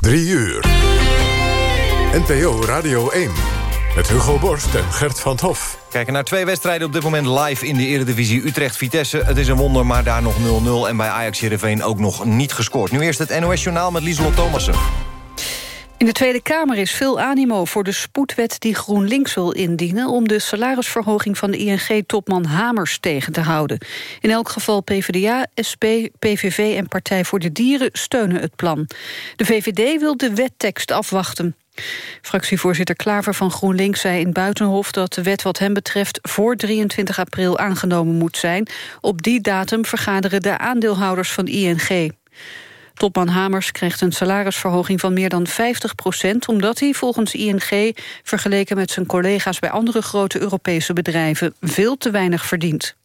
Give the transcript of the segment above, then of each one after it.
3 uur. NPO Radio 1. Met Hugo Borst en Gert van Hof. Kijken naar twee wedstrijden op dit moment live in de Eredivisie Utrecht-Vitesse. Het is een wonder, maar daar nog 0-0. En bij Ajax Heerenveen ook nog niet gescoord. Nu eerst het NOS Journaal met Lieselot Thomassen. In de Tweede Kamer is veel animo voor de spoedwet die GroenLinks wil indienen... om de salarisverhoging van de ING-topman Hamers tegen te houden. In elk geval PvdA, SP, PVV en Partij voor de Dieren steunen het plan. De VVD wil de wettekst afwachten. Fractievoorzitter Klaver van GroenLinks zei in Buitenhof... dat de wet wat hem betreft voor 23 april aangenomen moet zijn. Op die datum vergaderen de aandeelhouders van ING. Topman Hamers krijgt een salarisverhoging van meer dan 50 procent... omdat hij volgens ING, vergeleken met zijn collega's... bij andere grote Europese bedrijven veel te weinig verdient.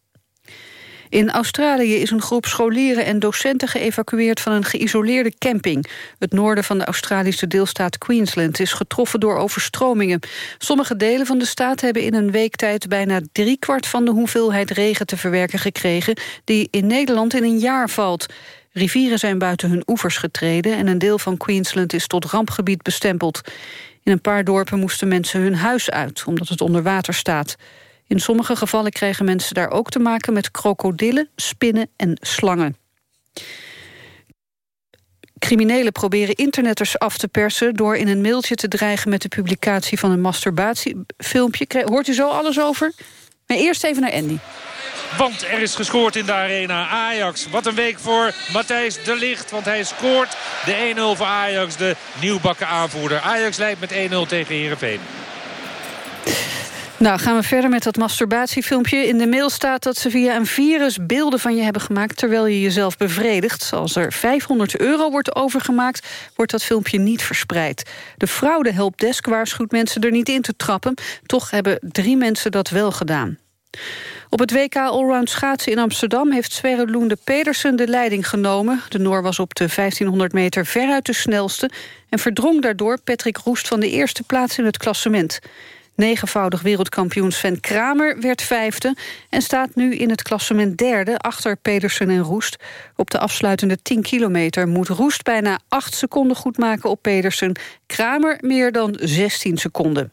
In Australië is een groep scholieren en docenten geëvacueerd van een geïsoleerde camping. Het noorden van de Australische deelstaat Queensland is getroffen door overstromingen. Sommige delen van de staat hebben in een week tijd bijna driekwart van de hoeveelheid regen te verwerken gekregen die in Nederland in een jaar valt. Rivieren zijn buiten hun oevers getreden... en een deel van Queensland is tot rampgebied bestempeld. In een paar dorpen moesten mensen hun huis uit... omdat het onder water staat. In sommige gevallen krijgen mensen daar ook te maken... met krokodillen, spinnen en slangen. Criminelen proberen internetters af te persen... door in een mailtje te dreigen met de publicatie van een masturbatiefilmpje. Hoort u zo alles over? Maar eerst even naar Andy. Want er is gescoord in de arena. Ajax, wat een week voor Matthijs de Licht. Want hij scoort de 1-0 voor Ajax, de nieuwbakken aanvoerder. Ajax leidt met 1-0 tegen Heerenveen. Nou, gaan we verder met dat masturbatiefilmpje. In de mail staat dat ze via een virus beelden van je hebben gemaakt... terwijl je jezelf bevredigt. Als er 500 euro wordt overgemaakt, wordt dat filmpje niet verspreid. De fraude helpdesk waarschuwt mensen er niet in te trappen. Toch hebben drie mensen dat wel gedaan. Op het WK Allround schaatsen in Amsterdam heeft Sverre Loende Pedersen de leiding genomen. De Noor was op de 1500 meter veruit de snelste... en verdrong daardoor Patrick Roest van de eerste plaats in het klassement. Negenvoudig wereldkampioen Sven Kramer werd vijfde... en staat nu in het klassement derde achter Pedersen en Roest. Op de afsluitende 10 kilometer moet Roest bijna 8 seconden goed maken op Pedersen. Kramer meer dan 16 seconden.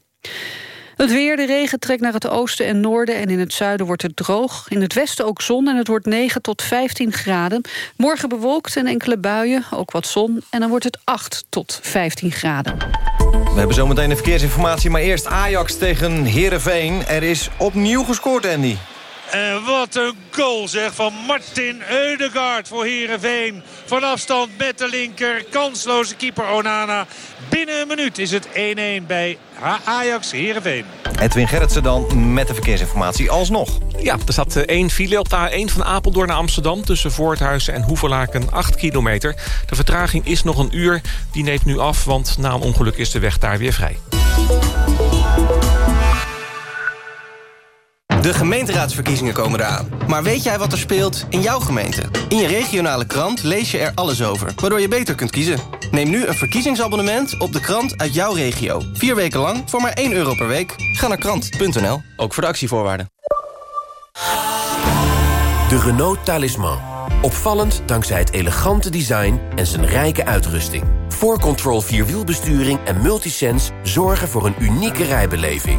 Het weer, de regen trekt naar het oosten en noorden... en in het zuiden wordt het droog. In het westen ook zon en het wordt 9 tot 15 graden. Morgen bewolkt en enkele buien, ook wat zon... en dan wordt het 8 tot 15 graden. We hebben zometeen de verkeersinformatie, maar eerst Ajax tegen Heerenveen. Er is opnieuw gescoord, Andy. En wat een goal zeg van Martin Eudegaard voor Herenveen. Van afstand met de linker. Kansloze keeper Onana. Binnen een minuut is het 1-1 bij Ajax Herenveen. Edwin Gerritsen dan met de verkeersinformatie alsnog. Ja, er zat eh, één file op de A1 van Apeldoorn naar Amsterdam... tussen Voorthuizen en Hoeverlaken 8 kilometer. De vertraging is nog een uur. Die neemt nu af, want na een ongeluk is de weg daar weer vrij. De gemeenteraadsverkiezingen komen eraan. Maar weet jij wat er speelt in jouw gemeente? In je regionale krant lees je er alles over, waardoor je beter kunt kiezen. Neem nu een verkiezingsabonnement op de krant uit jouw regio. Vier weken lang voor maar 1 euro per week. Ga naar krant.nl, ook voor de actievoorwaarden. De Renault Talisman. Opvallend dankzij het elegante design en zijn rijke uitrusting. 4Control Vierwielbesturing en Multisense zorgen voor een unieke rijbeleving.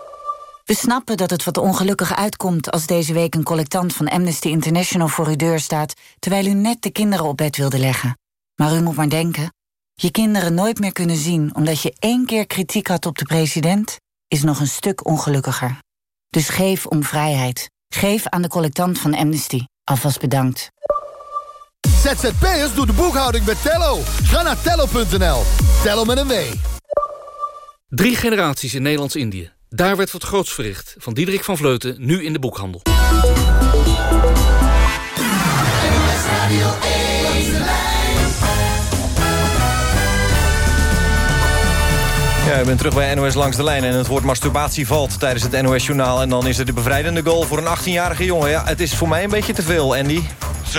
We snappen dat het wat ongelukkig uitkomt als deze week een collectant van Amnesty International voor uw deur staat, terwijl u net de kinderen op bed wilde leggen. Maar u moet maar denken, je kinderen nooit meer kunnen zien omdat je één keer kritiek had op de president, is nog een stuk ongelukkiger. Dus geef om vrijheid. Geef aan de collectant van Amnesty. Alvast bedankt. ZZP'ers doet de boekhouding met Tello. Ga naar tello.nl. Tello met een W. Drie generaties in Nederlands-Indië. Daar werd wat groots verricht. Van Diederik van Vleuten, nu in de boekhandel. Ja, ik ben terug bij NOS Langs de Lijn en het woord masturbatie valt tijdens het NOS-journaal. En dan is er de bevrijdende goal voor een 18-jarige jongen. Ja, het is voor mij een beetje te veel, Andy.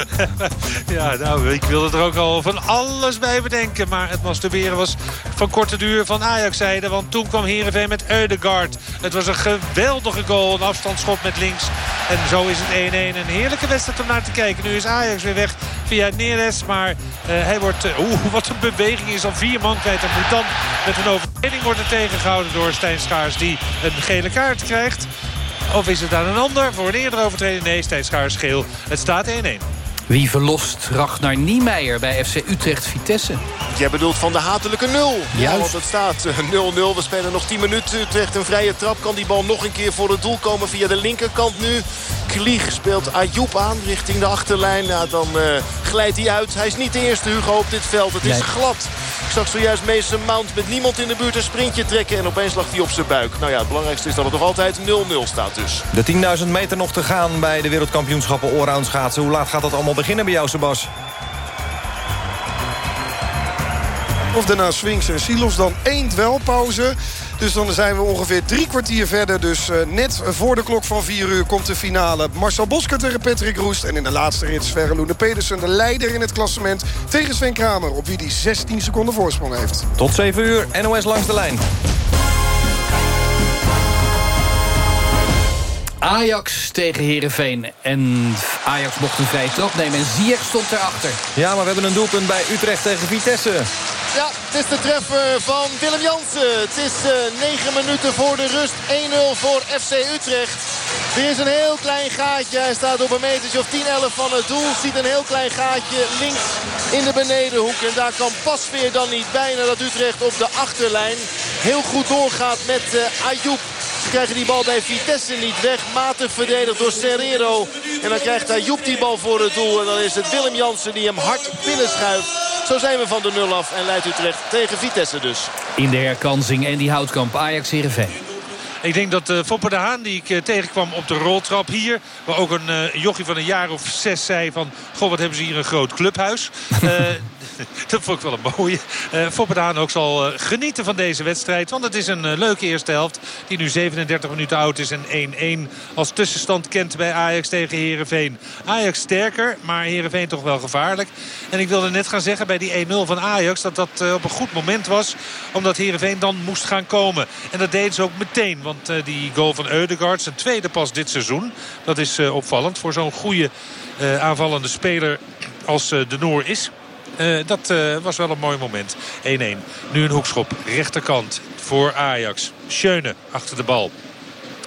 ja, nou, ik wilde er ook al van alles bij bedenken. Maar het masturberen was van korte duur van Ajax-zijde. Want toen kwam Heerenveen met Eudegaard. Het was een geweldige goal, een afstandsschot met links. En zo is het 1-1. Een heerlijke wedstrijd om naar te kijken. Nu is Ajax weer weg via Neres. Maar uh, hij wordt... Uh, Oeh, wat een beweging is al vier man kwijt. En moet dan met een overtreding worden tegengehouden door Stijn Schaars. Die een gele kaart krijgt. Of is het dan een ander voor een eerdere overtreding? Nee, Stijn Schaars geel. Het staat 1-1. Wie verlost Ragnar Niemeyer bij FC Utrecht Vitesse? Jij bedoelt van de hatelijke nul. Juist. want het staat 0-0. We spelen nog 10 minuten. Utrecht een vrije trap. Kan die bal nog een keer voor het doel komen via de linkerkant nu. Klieg speelt Ayoub aan richting de achterlijn. Nou, dan uh, glijdt hij uit. Hij is niet de eerste Hugo op dit veld. Het is Nee. glad. Ik zag zojuist Mason Mount met niemand in de buurt een sprintje trekken. En opeens lag hij op zijn buik. Nou ja, het belangrijkste is dat het nog altijd 0-0 staat dus. De 10.000 meter nog te gaan bij de wereldkampioenschappen allround schaatsen. Hoe laat gaat dat allemaal beginnen bij jou, Sebas? Of daarna Swings en Silos. Dan één dwelpauze. Dus dan zijn we ongeveer drie kwartier verder. Dus eh, net voor de klok van vier uur komt de finale. Marcel Bosker tegen Patrick Roest. En in de laatste rit Sverre Loene Pedersen, de leider in het klassement... tegen Sven Kramer, op wie die 16 seconden voorsprong heeft. Tot 7 uur, NOS langs de lijn. Ajax tegen Heerenveen. En Ajax mocht een vrije trap nemen en Ziyech stond erachter. Ja, maar we hebben een doelpunt bij Utrecht tegen Vitesse. Ja, het is de treffer van Willem Jansen. Het is eh 9 minuten voor de rust. 1-0 voor FC Utrecht. Er is een heel klein gaatje. Hij staat op een metertje of 10, 11 van het doel. Ziet een heel klein gaatje links in de benedenhoek. En daar kan Pasveer dan niet bij. Nadat Utrecht op de achterlijn heel goed doorgaat met uh, Ayoub. Ze krijgen die bal bij Vitesse niet weg. Matig verdedigd door Serrero. En dan krijgt Ayoub die bal voor het doel. En dan is het Willem Jansen die hem hard binnenschuift. Zo zijn we van de nul af en leidt Utrecht tegen Vitesse dus. In de herkansing en die houtkamp Ajax Heerenveen. Ik denk dat uh, Foppe de Haan, die ik uh, tegenkwam op de roltrap hier... waar ook een uh, jochie van een jaar of zes zei van... goh, wat hebben ze hier een groot clubhuis. dat vond ik wel een mooie. Uh, Foppe de Haan ook zal uh, genieten van deze wedstrijd. Want het is een uh, leuke eerste helft. Die nu 37 minuten oud is en 1-1 als tussenstand kent bij Ajax tegen Heerenveen. Ajax sterker, maar Heerenveen toch wel gevaarlijk. En ik wilde net gaan zeggen bij die 1-0 van Ajax... dat dat op een goed moment was. Omdat Heerenveen dan moest gaan komen. En dat deden ze ook meteen. Want die goal van Eudegaard, zijn tweede pas dit seizoen. Dat is opvallend voor zo'n goede aanvallende speler als de Noor is. Uh, dat uh, was wel een mooi moment. 1-1. Nu een hoekschop. Rechterkant voor Ajax. Schöne achter de bal.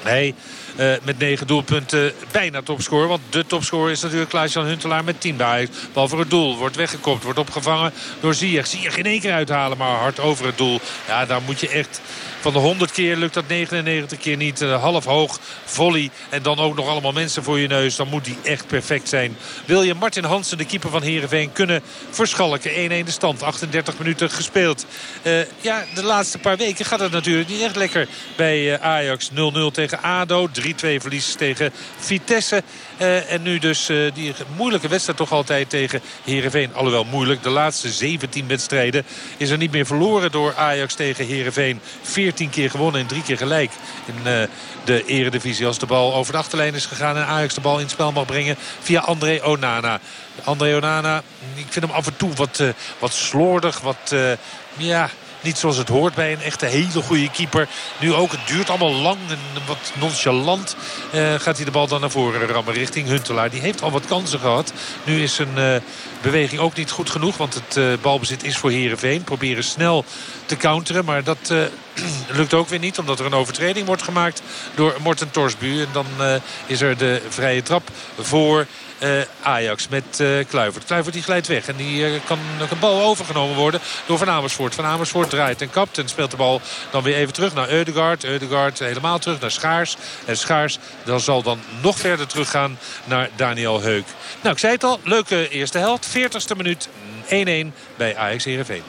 Hij uh, met negen doelpunten bijna topscorer. Want de topscorer is natuurlijk Klaas-Jan Huntelaar met 10 bij. Bal voor het doel. Wordt weggekopt. Wordt opgevangen door Ziyech. Ziyech in één keer uithalen. Maar hard over het doel. Ja, daar moet je echt... Van de 100 keer lukt dat 99 keer niet. Uh, half hoog, volley en dan ook nog allemaal mensen voor je neus. Dan moet die echt perfect zijn. Wil je Martin Hansen, de keeper van Heerenveen, kunnen verschalken. 1-1 de stand, 38 minuten gespeeld. Uh, ja, de laatste paar weken gaat het natuurlijk niet echt lekker bij uh, Ajax. 0-0 tegen ADO, 3-2 verlies tegen Vitesse. Uh, en nu dus uh, die moeilijke wedstrijd toch altijd tegen Heerenveen. Alhoewel moeilijk. De laatste 17 wedstrijden is er niet meer verloren door Ajax tegen Heerenveen. 14 keer gewonnen en drie keer gelijk in uh, de eredivisie. Als de bal over de achterlijn is gegaan en Ajax de bal in het spel mag brengen via André Onana. André Onana, ik vind hem af en toe wat, wat slordig, wat... ja, niet zoals het hoort bij een echte hele goede keeper. Nu ook, het duurt allemaal lang en wat nonchalant. Uh, gaat hij de bal dan naar voren rammen richting Huntelaar. Die heeft al wat kansen gehad. Nu is zijn uh, beweging ook niet goed genoeg. Want het uh, balbezit is voor Heerenveen. Proberen snel te counteren. Maar dat lukt ook weer niet. Omdat er een overtreding wordt gemaakt door Morten Torsbu. En dan is er de vrije trap voor... Uh, Ajax met uh, Kluivert. Kluivert die glijdt weg en die kan een bal overgenomen worden door Van Amersfoort. Van Amersfoort draait en kapt en speelt de bal dan weer even terug naar Eudegaard. Eudegaard helemaal terug naar Schaars. En Schaars dan zal dan nog verder teruggaan naar Daniel Heuk. Nou, ik zei het al, leuke eerste helft. 40ste minuut 1-1 bij Ajax Heerenveen.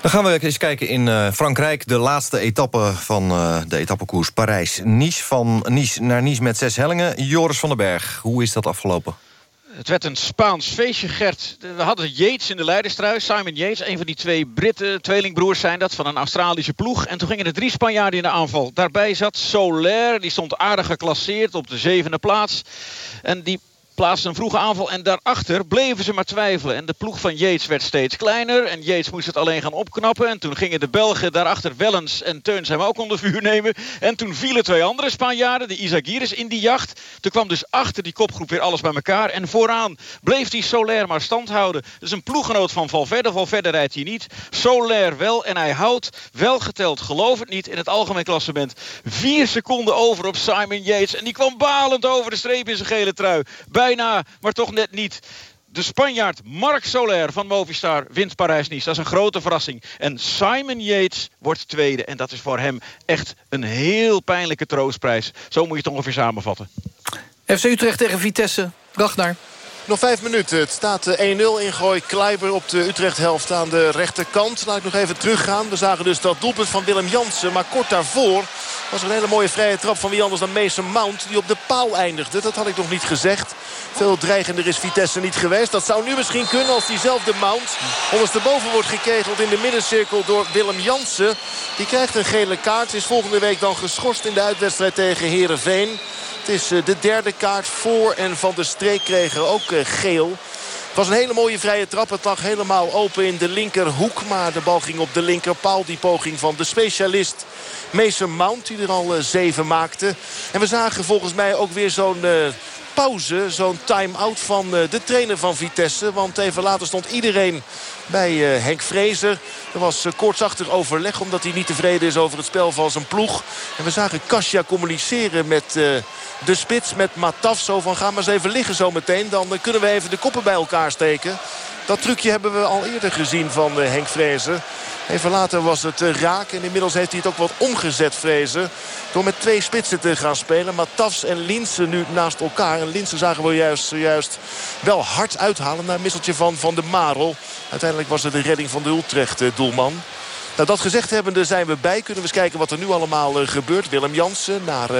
Dan gaan we eens kijken in uh, Frankrijk. De laatste etappe van uh, de etappekoers Parijs-Nice. Van Nice naar Nice met zes hellingen. Joris van den Berg, hoe is dat afgelopen? Het werd een Spaans feestje, Gert. We hadden Yates in de leiderstrui. Simon Yates, een van die twee Britten, tweelingbroers zijn dat... van een Australische ploeg. En toen gingen er drie Spanjaarden in de aanval. Daarbij zat Soler, die stond aardig geclasseerd op de zevende plaats. En die plaatsten een vroege aanval. En daarachter bleven ze maar twijfelen. En de ploeg van Yates werd steeds kleiner. En Yates moest het alleen gaan opknappen. En toen gingen de Belgen daarachter Wellens en Teuns hem ook onder vuur nemen. En toen vielen twee andere Spanjaarden, de Isagiris, in die jacht. Toen kwam dus achter die kopgroep weer alles bij elkaar. En vooraan bleef die Soler maar stand houden. Dus een ploeggenoot van Valverde. Valverde rijdt hier niet. Soler wel. En hij houdt wel geteld, geloof het niet, in het algemeen klassement. Vier seconden over op Simon Yates. En die kwam balend over de streep in zijn gele trui. Bij bijna, maar toch net niet. De Spanjaard Marc Soler van Movistar wint Parijs-Nice. Dat is een grote verrassing. En Simon Yates wordt tweede. En dat is voor hem echt een heel pijnlijke troostprijs. Zo moet je het ongeveer samenvatten. FC Utrecht tegen Vitesse. Ragnar. Nog vijf minuten. Het staat 1-0 ingooi. Kleiber op de Utrecht-helft aan de rechterkant. Laat ik nog even teruggaan. We zagen dus dat doelpunt van Willem Jansen. Maar kort daarvoor was een hele mooie vrije trap van wie anders dan Mason Mount. Die op de paal eindigde. Dat had ik nog niet gezegd. Veel dreigender is Vitesse niet geweest. Dat zou nu misschien kunnen als diezelfde Mount ondersteboven wordt gekegeld in de middencirkel door Willem Jansen. Die krijgt een gele kaart. Is volgende week dan geschorst in de uitwedstrijd tegen Herenveen. Het is eh, de derde kaart voor en Van de Streek kregen ook eh, geel. Was een hele mooie vrije trap. Het lag helemaal open in de linkerhoek. Maar de bal ging op de linkerpaal. Die poging van de specialist Mason Mount. Die er al eh, zeven maakte. En we zagen volgens mij ook weer zo'n pauze. Zo'n time-out van eh, de trainer van Vitesse. Want even later stond iedereen bij eh, Henk Vrezer. Er was uh, koortsachtig overleg omdat hij niet tevreden is over het spel van zijn ploeg. En we zagen Kasia communiceren met de spits, met Mataf. Zo van ga maar eens even liggen zo meteen. Dan kunnen we even de koppen bij elkaar steken. Dat trucje hebben we al eerder gezien van Henk Vrezer. Even later was het raak. En inmiddels heeft hij het ook wat omgezet, Vrezen. Door met twee spitsen te gaan spelen. Maar Tafs en Linsen nu naast elkaar. En Linsen zagen we juist, juist wel hard uithalen naar een misseltje van Van de Marel. Uiteindelijk was het de redding van de Utrecht-doelman. Eh, nou, dat gezegd hebbende zijn we bij. Kunnen we eens kijken wat er nu allemaal uh, gebeurt. Willem Jansen naar...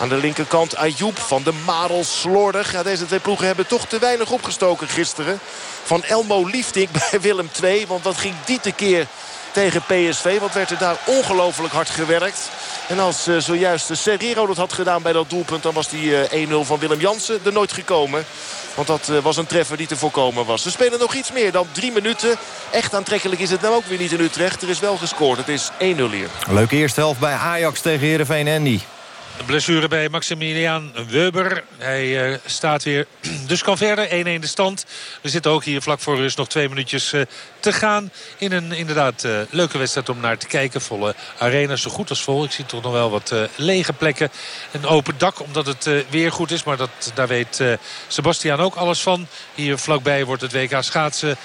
Aan de linkerkant Ayoub van de Marel slordig. Ja, deze twee ploegen hebben toch te weinig opgestoken gisteren. Van Elmo Liefdink bij Willem II. Want wat ging die te keer tegen PSV. Wat werd er daar ongelooflijk hard gewerkt. En als uh, zojuist Serrero dat had gedaan bij dat doelpunt... dan was die 1-0 eh, van Willem Jansen er nooit gekomen. Want dat uh, was een treffer die te voorkomen was. Ze spelen nog iets meer dan drie minuten. Echt aantrekkelijk is het nou ook weer niet in Utrecht. Er is wel gescoord. Het is 1-0 hier. Leuke eerste helft bij Ajax tegen Heerenveen Andy. Blessure bij Maximilian Weber. Hij uh, staat weer. Dus kan verder. 1-1 de stand. We zitten ook hier vlak voor rust nog twee minuutjes uh, te gaan. In een inderdaad uh, leuke wedstrijd om naar te kijken. Volle arena zo goed als vol. Ik zie toch nog wel wat lege plekken. Een open dak omdat het weer goed is. Maar dat, daar weet Sebastian ook alles van. Hier vlakbij wordt het WK schaatsen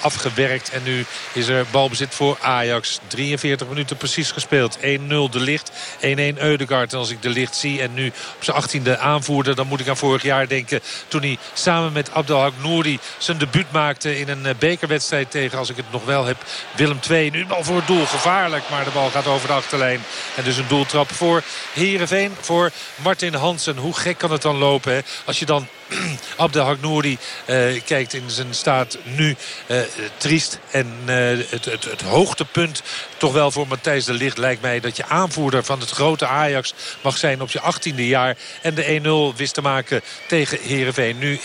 afgewerkt. En nu is er balbezit voor Ajax. 43 minuten precies gespeeld. 1-0 de licht. 1-1 Eudegaard. En als ik de licht zie en nu op zijn achttiende aanvoerder... dan moet ik aan vorig jaar denken toen hij samen met Abdelhak Nouri... zijn debuut maakte in een eh, bekerwedstrijd tegen, als ik het nog wel heb, Willem II. Nu bal voor het doel, gevaarlijk, maar de bal gaat over de achterlijn. En dus een doeltrap voor Heerenveen, voor Martin Hansen. Hoe gek kan het dan lopen hè? als je dan Abdelhak Nouri uh, kijkt in zijn staat nu uh, triest. En uh, het, het, het, hoogtepunt toch wel voor Matthijs de Ligt lijkt mij... dat je aanvoerder van het grote Ajax mag zijn op je 18e jaar. En de 1-0 wist te maken tegen Heerenveen. Nu 1-1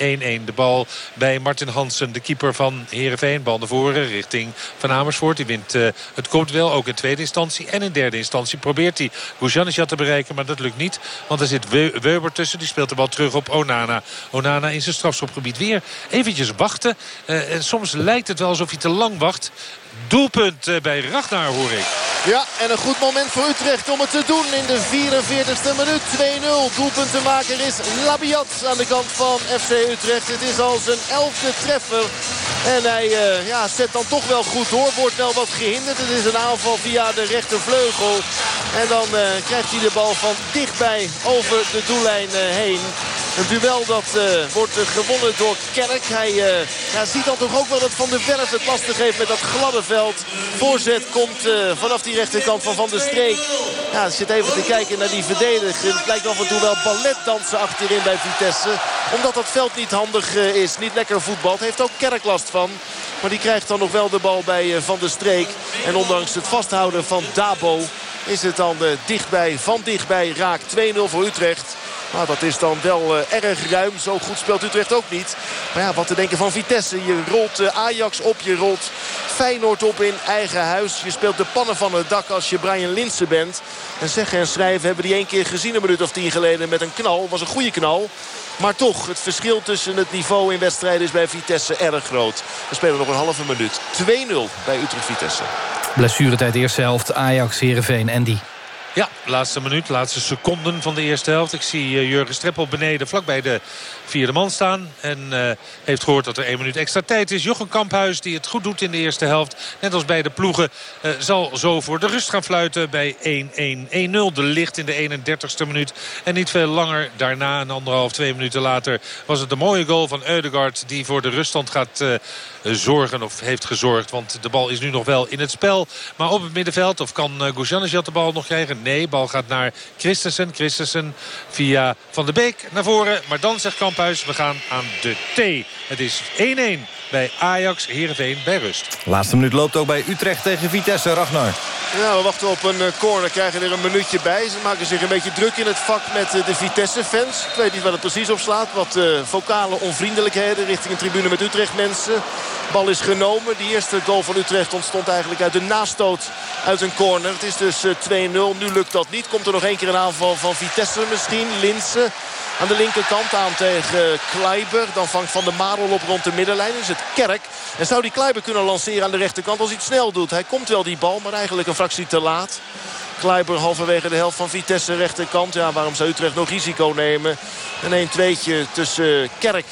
de bal bij Martin Hansen, de keeper van Heerenveen. Bal naar voren richting Van Amersfoort. Die wint het komt wel, ook in tweede instantie. En in derde instantie probeert hij Gujanisja te bereiken. Maar dat lukt niet, want er zit Weber tussen. Die speelt de bal terug op Onana. Onana in zijn strafschopgebied weer eventjes wachten. Uh, en soms lijkt het wel alsof hij te lang wacht. Doelpunt eh, bij Ragnar hoor ik. Ja, en een goed moment voor Utrecht om het te doen in de 44e minuut. 2-0. Doelpuntenmaker is Labiat aan de kant van FC Utrecht. Het is al zijn elfde treffer. En hij uh, ja, zet dan toch wel goed door. Wordt wel wat gehinderd. Het is een aanval via de rechtervleugel. En dan uh, krijgt hij de bal van dichtbij over de doellijn heen. Een duel dat wordt gewonnen door Kerk. Hij ja, ziet dan toch ook wel dat Van der Werf het lastig heeft met dat gladde Voorzet komt vanaf die rechterkant van Van der Streek. Ja, zit even te kijken naar die verdediger. Het lijkt af en toe wel balletdansen achterin bij Vitesse. Omdat dat veld niet handig is. Niet lekker voetbal. Heeft ook Kerk last van. Maar die krijgt dan nog wel de bal bij Van der Streek. En ondanks het vasthouden van Dabo is het dan dichtbij, van dichtbij raak 2-0 voor Utrecht. Maar dat is dan wel uh, erg ruim. Zo goed speelt Utrecht ook niet. Maar ja, wat te denken van Vitesse. Je rolt uh, Ajax op, je rolt Feyenoord op in eigen huis. Je speelt de pannen van het dak als je Brian Linsen bent. En zeggen en schrijven hebben die één keer gezien een minuut of tien geleden met een knal. was een goede knal. Maar toch, het verschil tussen het niveau in wedstrijden is bij Vitesse erg groot. We spelen nog een halve minuut. 2-0 bij Utrecht-Vitesse. Blessuretijd eerste helft, Ajax, Heerenveen, Andy. Ja, laatste minuut, laatste seconden van de eerste helft. Ik zie eh, Jurgen Streppel beneden vlakbij de vierde man staan. En uh, heeft gehoord dat er één minuut extra tijd is. Jochem Kamphuis die het goed doet in de eerste helft. Net als bij de ploegen uh, zal zo voor de rust gaan fluiten bij 1-1-1-0. De licht in de 31ste minuut. En niet veel langer daarna, een anderhalf, twee minuten later... was het de mooie goal van Eudegaard die voor de ruststand gaat... Zorgen of heeft gezorgd. Want de bal is nu nog wel in het spel. Maar op het middenveld, of kan uh, de bal nog krijgen? Nee, bal gaat naar Christensen. Christensen via Van de Beek naar voren. Maar dan zegt Kamphuis, we gaan aan de T. Het is 1-1 bij Ajax Heerenveen bij rust. Laatste minuut loopt ook bij Utrecht tegen Vitesse, Ragnar. Ja, we wachten op een eh, corner, krijgen er een minuutje bij. Ze maken zich een beetje druk in het vak met eh, de Vitesse-fans. Ik weet niet waar het precies op slaat. Wat uh, vocale onvriendelijkheden richting een tribune met Utrecht-mensen. Bal is genomen. Die eerste goal van Utrecht ontstond eigenlijk uit de nastoot uit een corner. Het is dus 2-0. Nu lukt dat niet. Komt er nog één keer een aanval van Vitesse misschien. Linsen aan de linkerkant aan tegen Kleiber. Dan vangt Van der Marel op rond de middenlijn. is het Kerk. En zou die Kleiber kunnen lanceren aan de rechterkant als hij het snel doet. Hij komt wel die bal, maar eigenlijk een fractie te laat. Kleiber halverwege de helft van Vitesse rechterkant. Ja, waarom zou Utrecht nog risico nemen? Een 1-2'tje tussen Kerk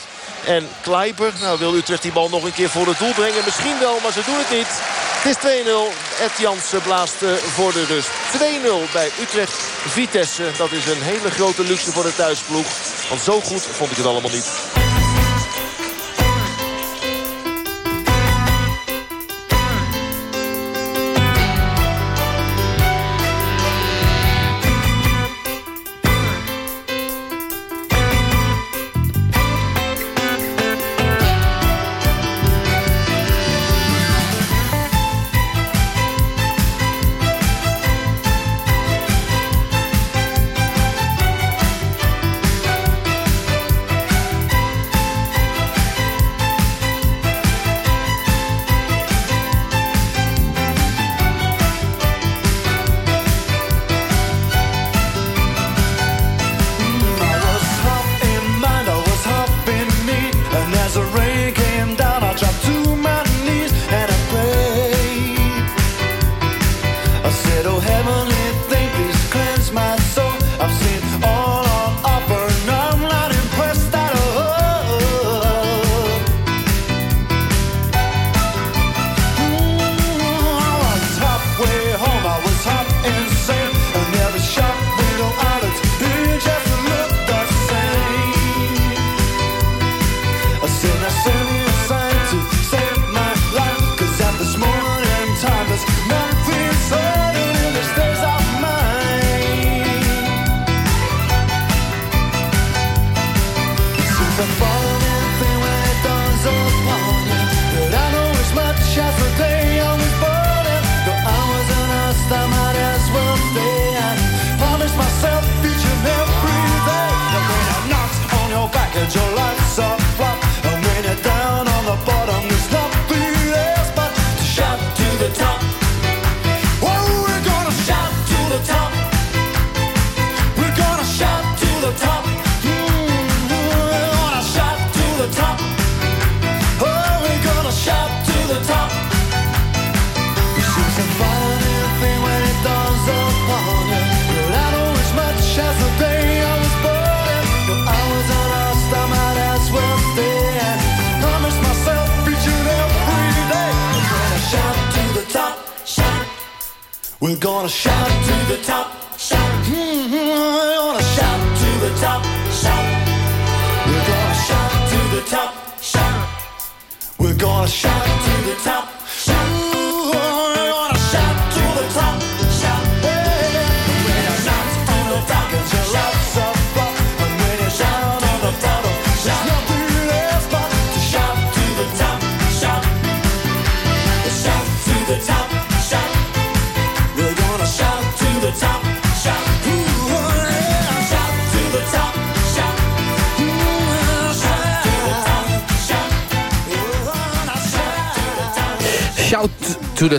en Kleiber. Nou wil Utrecht die bal nog een keer voor het doel brengen. Misschien wel, maar ze doen het niet. Het is 2-0. Ed Jansen blaast voor de rust. 2-0 bij Utrecht Vitesse. Dat is een hele grote luxe voor de thuisploeg. Want zo goed vond ik het allemaal niet.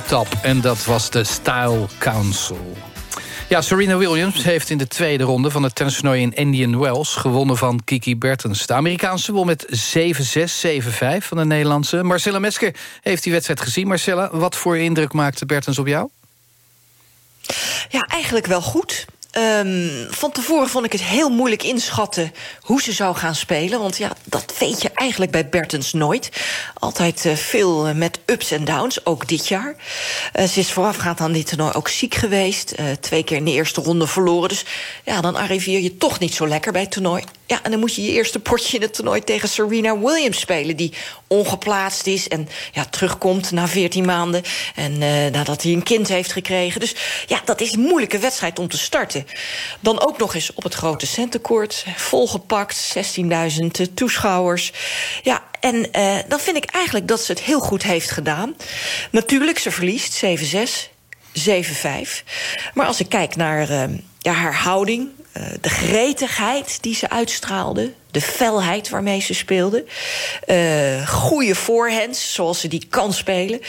Top. En dat was de Style Council. Ja, Serena Williams heeft in de tweede ronde van het tennistoernooi in Indian Wells... gewonnen van Kiki Bertens. De Amerikaanse won met 7-6, 7-5 van de Nederlandse. Marcella Mesker heeft die wedstrijd gezien. Marcella, wat voor indruk maakte Bertens op jou? Ja, eigenlijk wel goed. Ehm, van tevoren vond ik het heel moeilijk inschatten hoe ze zou gaan spelen. Want ja, dat weet je eigenlijk bij Bertens nooit. Altijd eh, veel eh, met ups en downs, ook dit jaar. Eh, ze is voorafgaand aan dit toernooi ook ziek geweest. twee keer in de eerste ronde verloren. Dus ja, dan arriveer je toch niet zo lekker bij het toernooi. Ja, en dan moet je je eerste potje in het toernooi tegen Serena Williams spelen... die ongeplaatst is en ja, terugkomt na 14 maanden... en nadat hij een kind heeft gekregen. Dus ja, dat is een moeilijke wedstrijd om te starten. Dan ook nog eens op het grote centercourt, volgepakt, 16.000 toeschouwers. Ja, en eh, dan vind ik eigenlijk dat ze het heel goed heeft gedaan. Natuurlijk, ze verliest 7-6, 7-5. Maar als ik kijk naar eh, ja, haar houding, eh, de gretigheid die ze uitstraalde... de felheid waarmee ze speelde... eh goede voorhands, zoals ze die kan spelen...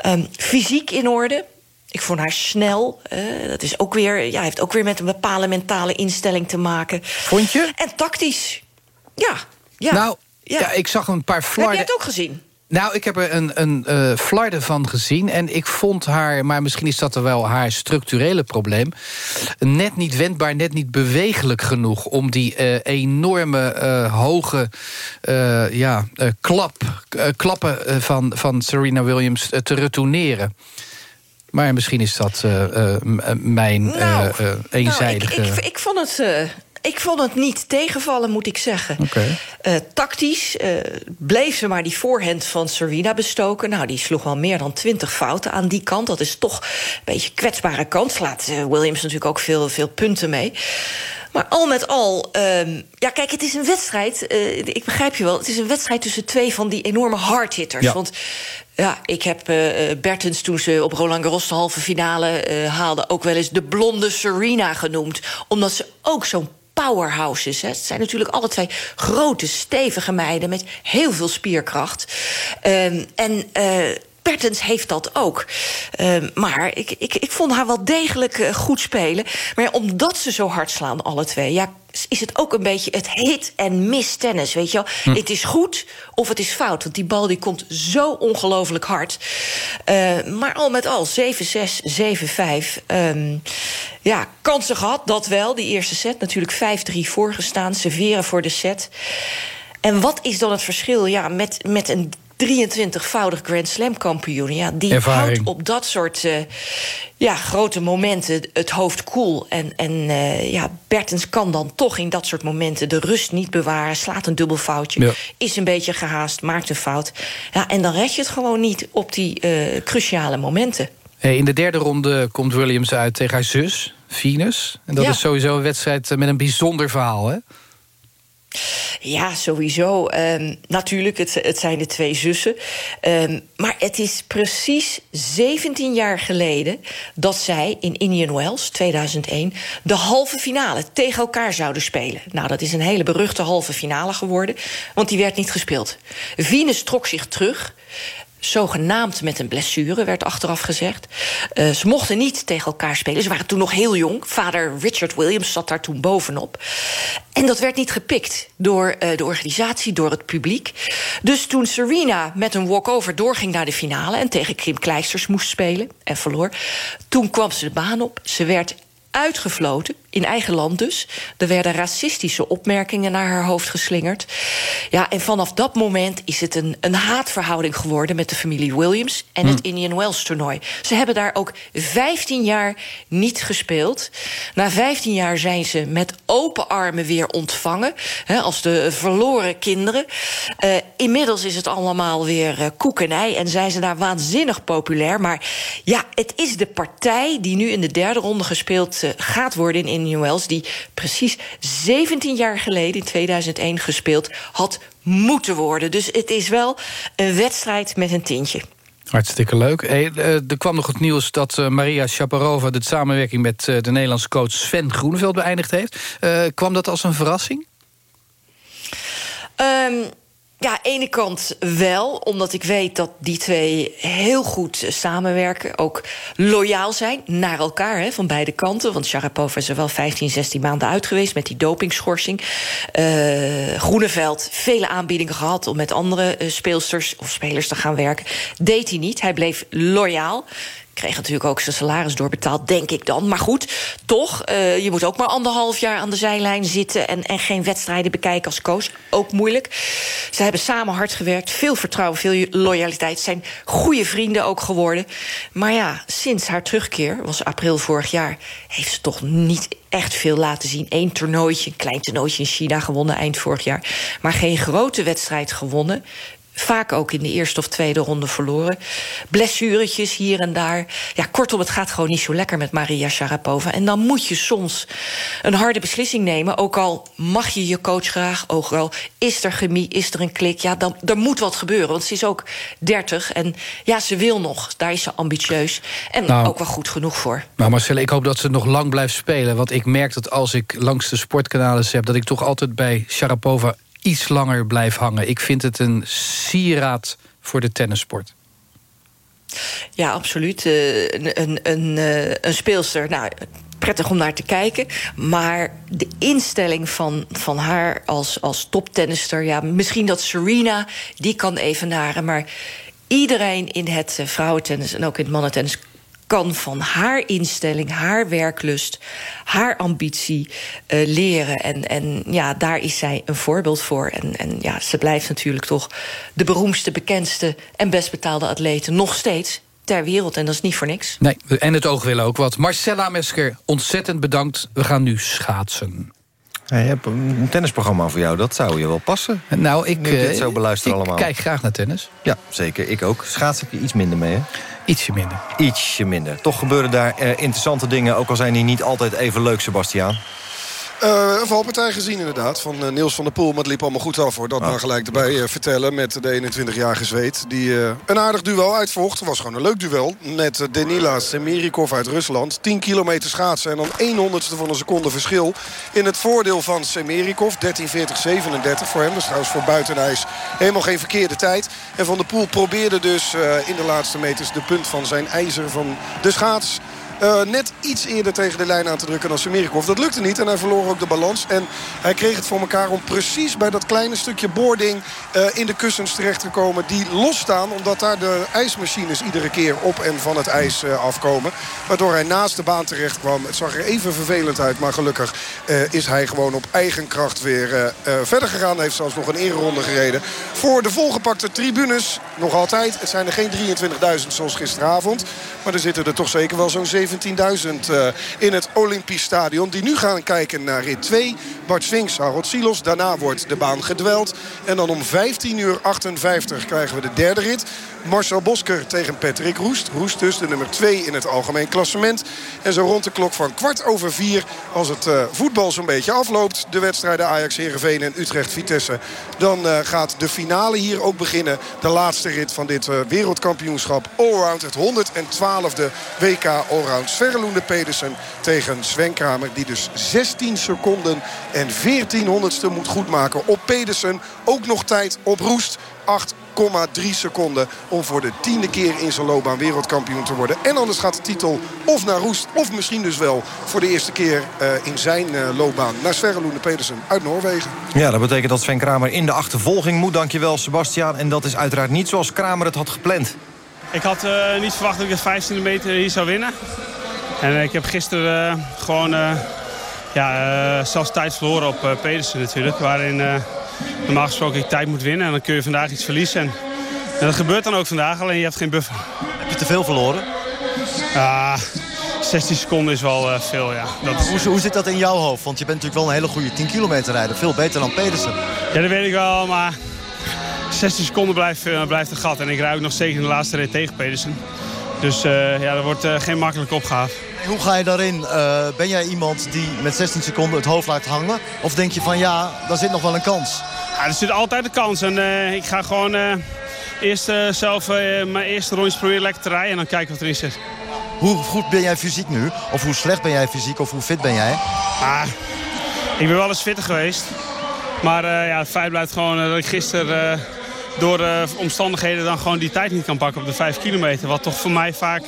Ehm, fysiek in orde... Ik vond haar snel. dat is ook weer, ja, heeft ook weer met een bepaalde mentale instelling te maken. Vond je? En tactisch. Ja. ja. Nou, ja. ik zag een paar Heb flarden... jij het ook gezien? Nou, ik heb er een, een eh flarde van gezien. En ik vond haar, maar misschien is dat er wel haar structurele probleem... net niet wendbaar, net niet bewegelijk genoeg... om die eh, enorme, eh, hoge ja, klap, klappen van, van Serena Williams te retourneren. Maar misschien is dat mijn eenzijdige... Nou, ik, ik, ik, vond het, eh, ik vond het niet tegenvallen, moet ik zeggen. Eh, tactisch eh, bleef ze maar die voorhand van Serena bestoken. Nou, die sloeg wel meer dan twintig fouten aan die kant. Dat is toch een beetje kwetsbare kant. Slaat eh, Williams natuurlijk ook veel, veel punten mee. Maar al met al, ehm, ja, kijk, het is een wedstrijd. eh, ik begrijp je wel. Het is een wedstrijd tussen twee van die enorme hardhitters. Ja. Want ja, ik heb eh, Bertens toen ze op Roland Garros de halve finale eh, haalde... ook wel eens de blonde Serena genoemd. Omdat ze ook zo'n powerhouse is. Hè. Het zijn natuurlijk alle twee grote, stevige meiden... met heel veel spierkracht. Ehm, en... Bertens heeft dat ook. Ehm, maar ik, ik, ik vond haar wel degelijk eh, goed spelen. Maar ja, omdat ze zo hard slaan, alle twee... Ja, is het ook een beetje het hit- en miss-tennis, weet je wel? Hm. Het is goed of het is fout. Want die bal die komt zo ongelooflijk hard. Eh, maar al met al, 7-6, 7-5. Ehm, ja, kansen gehad, dat wel. Die eerste set natuurlijk 5-3 voorgestaan. Serveren voor de set. En wat is dan het verschil ja, met, met een 23-voudig Grand Slam kampioen? Ja, die Ervaring. houdt op dat soort eh, ja, grote momenten het hoofd koel. En, en eh, ja, Bertens kan dan toch in dat soort momenten de rust niet bewaren. Slaat een dubbel foutje. Ja. Is een beetje gehaast, maakt een fout. Ja, en dan red je het gewoon niet op die eh, cruciale momenten. Hey, in de derde ronde komt Williams uit tegen haar zus, Venus. En dat Ja. is sowieso een wedstrijd met een bijzonder verhaal, hè? Ja, sowieso. Ehm, natuurlijk, het, het zijn de twee zussen. Ehm, maar het is precies 17 jaar geleden dat zij in Indian Wells 2001 de halve finale tegen elkaar zouden spelen. Nou, dat is een hele beruchte halve finale geworden, want die werd niet gespeeld. Venus trok zich terug. Zogenaamd met een blessure, werd achteraf gezegd. Eh, ze mochten niet tegen elkaar spelen. Ze waren toen nog heel jong. Vader Richard Williams zat daar toen bovenop. En dat werd niet gepikt door eh, de organisatie, door het publiek. Dus toen Serena met een walkover doorging naar de finale... en tegen Kim Kleisters moest spelen en verloor... toen kwam ze de baan op. Ze werd uitgefloten. In eigen land dus. Er werden racistische opmerkingen naar haar hoofd geslingerd. Ja, en vanaf dat moment is het een, een haatverhouding geworden... met de familie Williams en het Indian Wells toernooi. Ze hebben daar ook 15 jaar niet gespeeld. Na 15 jaar zijn ze met open armen weer ontvangen... Hè, als de verloren kinderen. Eh, inmiddels is het allemaal weer eh, koek en ei... en zijn ze daar waanzinnig populair. Maar ja, het is de partij die nu in de derde ronde gespeeld eh, gaat worden in Wells... die precies 17 jaar geleden, in 2001, gespeeld had moeten worden. Dus het is wel een wedstrijd met een tintje. Hartstikke leuk. Hey, eh, er kwam nog het nieuws dat eh, Maria Shaparova... de samenwerking met eh, de Nederlandse coach Sven Groeneveld beëindigd heeft. Kwam dat als een verrassing? Ehm, ja, ene kant wel, omdat ik weet dat die twee heel goed samenwerken. Ook loyaal zijn naar elkaar, hè, van beide kanten. Want Sharapova is er wel 15, 16 maanden uit geweest... met die dopingschorsing. Eh, Groeneveld, vele aanbiedingen gehad... om met andere eh, speelsters of spelers te gaan werken. Deed hij niet, hij bleef loyaal kreeg natuurlijk ook zijn salaris doorbetaald, denk ik dan. Maar goed, toch, eh, je moet ook maar anderhalf jaar aan de zijlijn zitten... En, en geen wedstrijden bekijken als coach. Ook moeilijk. Ze hebben samen hard gewerkt, veel vertrouwen, veel loyaliteit. Zijn goede vrienden ook geworden. Maar ja, sinds haar terugkeer, was april vorig jaar... heeft ze toch niet echt veel laten zien. Eén toernooitje, een klein toernooitje in China gewonnen eind vorig jaar. Maar geen grote wedstrijd gewonnen. Vaak ook in de eerste of tweede ronde verloren. Blessuretjes hier en daar. Ja, kortom, het gaat gewoon niet zo lekker met Maria Sharapova. En dan moet je soms een harde beslissing nemen. Ook al mag je je coach graag, ook al is er chemie, is er een klik. Ja, dan er moet wat gebeuren, want ze is ook 30. En ja, ze wil nog. Daar is ze ambitieus. En Nou. ook wel goed genoeg voor. Nou Marcel, ik hoop dat ze nog lang blijft spelen. Want ik merk dat als ik langs de sportkanalen heb... dat ik toch altijd bij Sharapova iets langer blijf hangen. Ik vind het een sieraad voor de tennissport. Ja, absoluut. Eh, een, een, eh, een speelster. Nou, prettig om naar te kijken. Maar de instelling van, van haar als, als toptennister... Ja, misschien dat Serena die kan evenaren. Maar iedereen in het eh, vrouwentennis en ook in het mannentennis kan van haar instelling, haar werklust, haar ambitie eh, leren. En, en ja, daar is zij een voorbeeld voor. En, en ja, ze blijft natuurlijk toch de beroemdste, bekendste en best betaalde atlete nog steeds ter wereld. En dat is niet voor niks. Nee, en het oog wil ook wat. Marcella Mesker, ontzettend bedankt. We gaan nu schaatsen. Je hebt een tennisprogramma voor jou, dat zou je wel passen. Nou, ik, je dit eh, zo beluistert ik allemaal. kijk graag naar tennis. Ja, zeker. Ik ook. Schaats ik er iets minder mee, hè? Ietsje minder. Ietsje minder. Toch gebeuren daar eh, interessante dingen, ook al zijn die niet altijd even leuk, Sebastiaan. Eh, een valpartij gezien inderdaad van eh, Niels van der Poel. Maar het liep allemaal goed af hoor. Dat maar gelijk erbij eh, vertellen met de 21-jarige Zweed. Die eh, een aardig duel uitvocht. Het was gewoon een leuk duel. Met eh, Denila Semirikov uit Rusland. 10 kilometer schaatsen en dan 1 honderdste van een seconde verschil. In het voordeel van Semirikov. 13.40-37 voor hem. Dat is trouwens voor buitenijs helemaal geen verkeerde tijd. En Van der Poel probeerde dus eh, in de laatste meters de punt van zijn ijzer van de schaats... Eh, net iets eerder tegen de lijn aan te drukken dan Semerikov. Dat lukte niet en hij verloor ook de balans. En hij kreeg het voor elkaar om precies bij dat kleine stukje boarding... eh, in de kussens terecht te komen die losstaan... omdat daar de ijsmachines iedere keer op en van het ijs eh, afkomen. Waardoor hij naast de baan terecht kwam. Het zag er even vervelend uit, maar gelukkig is hij gewoon op eigen kracht weer verder gegaan. Heeft zelfs nog een ereronde gereden. Voor de volgepakte tribunes nog altijd. Het zijn er geen 23.000 zoals gisteravond. Maar er zitten er toch zeker wel zo'n 17.000 eh, in het Olympisch Stadion. Die nu gaan kijken naar rit 2. Bart Swings, Harold Silos. Daarna wordt de baan gedweld. En dan om 15 uur 58 krijgen we de derde rit. Marcel Bosker tegen Patrick Roest. Roest dus de nummer 2 in het algemeen klassement. En zo rond de klok van kwart over vier... als het eh, voetbal zo'n beetje afloopt... de wedstrijden Ajax, Heerenveen en Utrecht-Vitesse... dan eh, gaat de finale hier ook beginnen. De laatste rit van dit eh, wereldkampioenschap Allround. Het 112e WK Allround. Sverre Loende Pedersen tegen Sven Kramer... die dus 16 seconden en 14 honderdste moet goedmaken op Pedersen. Ook nog tijd op Roest. 8,3 seconden om voor de tiende keer in zijn loopbaan wereldkampioen te worden. En anders gaat de titel of naar Roest of misschien dus wel voor de eerste keer eh, in zijn eh, loopbaan naar Sverre Loene Pedersen uit Noorwegen. Ja, dat betekent dat Sven Kramer in de achtervolging moet. Dankjewel, Sebastiaan. En dat is uiteraard niet zoals Kramer het had gepland. Ik had eh, niet verwacht dat ik de 15 meter hier zou winnen. En ik heb gisteren gewoon eh, ja, uh, zelfs tijd verloren op uh, Pedersen natuurlijk. Waarin uh, normaal gesproken ik tijd moet winnen. En dan kun je vandaag iets verliezen. En, en, dat gebeurt dan ook vandaag, alleen je hebt geen buffer. Heb je te veel verloren? Ja, 16 seconden is wel veel, ja. Dat is... hoe, hoe zit dat in jouw hoofd? Want je bent natuurlijk wel een hele goede 10 kilometer rijder. Veel beter dan Pedersen. Ja, dat weet ik wel, maar 16 seconden blijft, blijft een gat. En ik rijd ook nog zeker in de laatste rit tegen Pedersen. Dus ja, dat wordt geen makkelijke opgave. Hoe ga je daarin? Ben jij iemand die met 16 seconden het hoofd laat hangen? Of denk je van ja, daar zit nog wel een kans? Ja, er zit altijd een kans. En uh, ik ga gewoon uh, eerst zelf mijn eerste rondjes proberen lekker te rijden. En dan kijken wat erin zit. Hoe goed ben jij fysiek nu? Of hoe slecht ben jij fysiek? Of hoe fit ben jij? Ah, ik ben wel eens fitter geweest. Maar ja, het feit blijft gewoon dat ik gisteren door omstandigheden dan gewoon die tijd niet kan pakken op de 5 kilometer. Wat toch voor mij vaak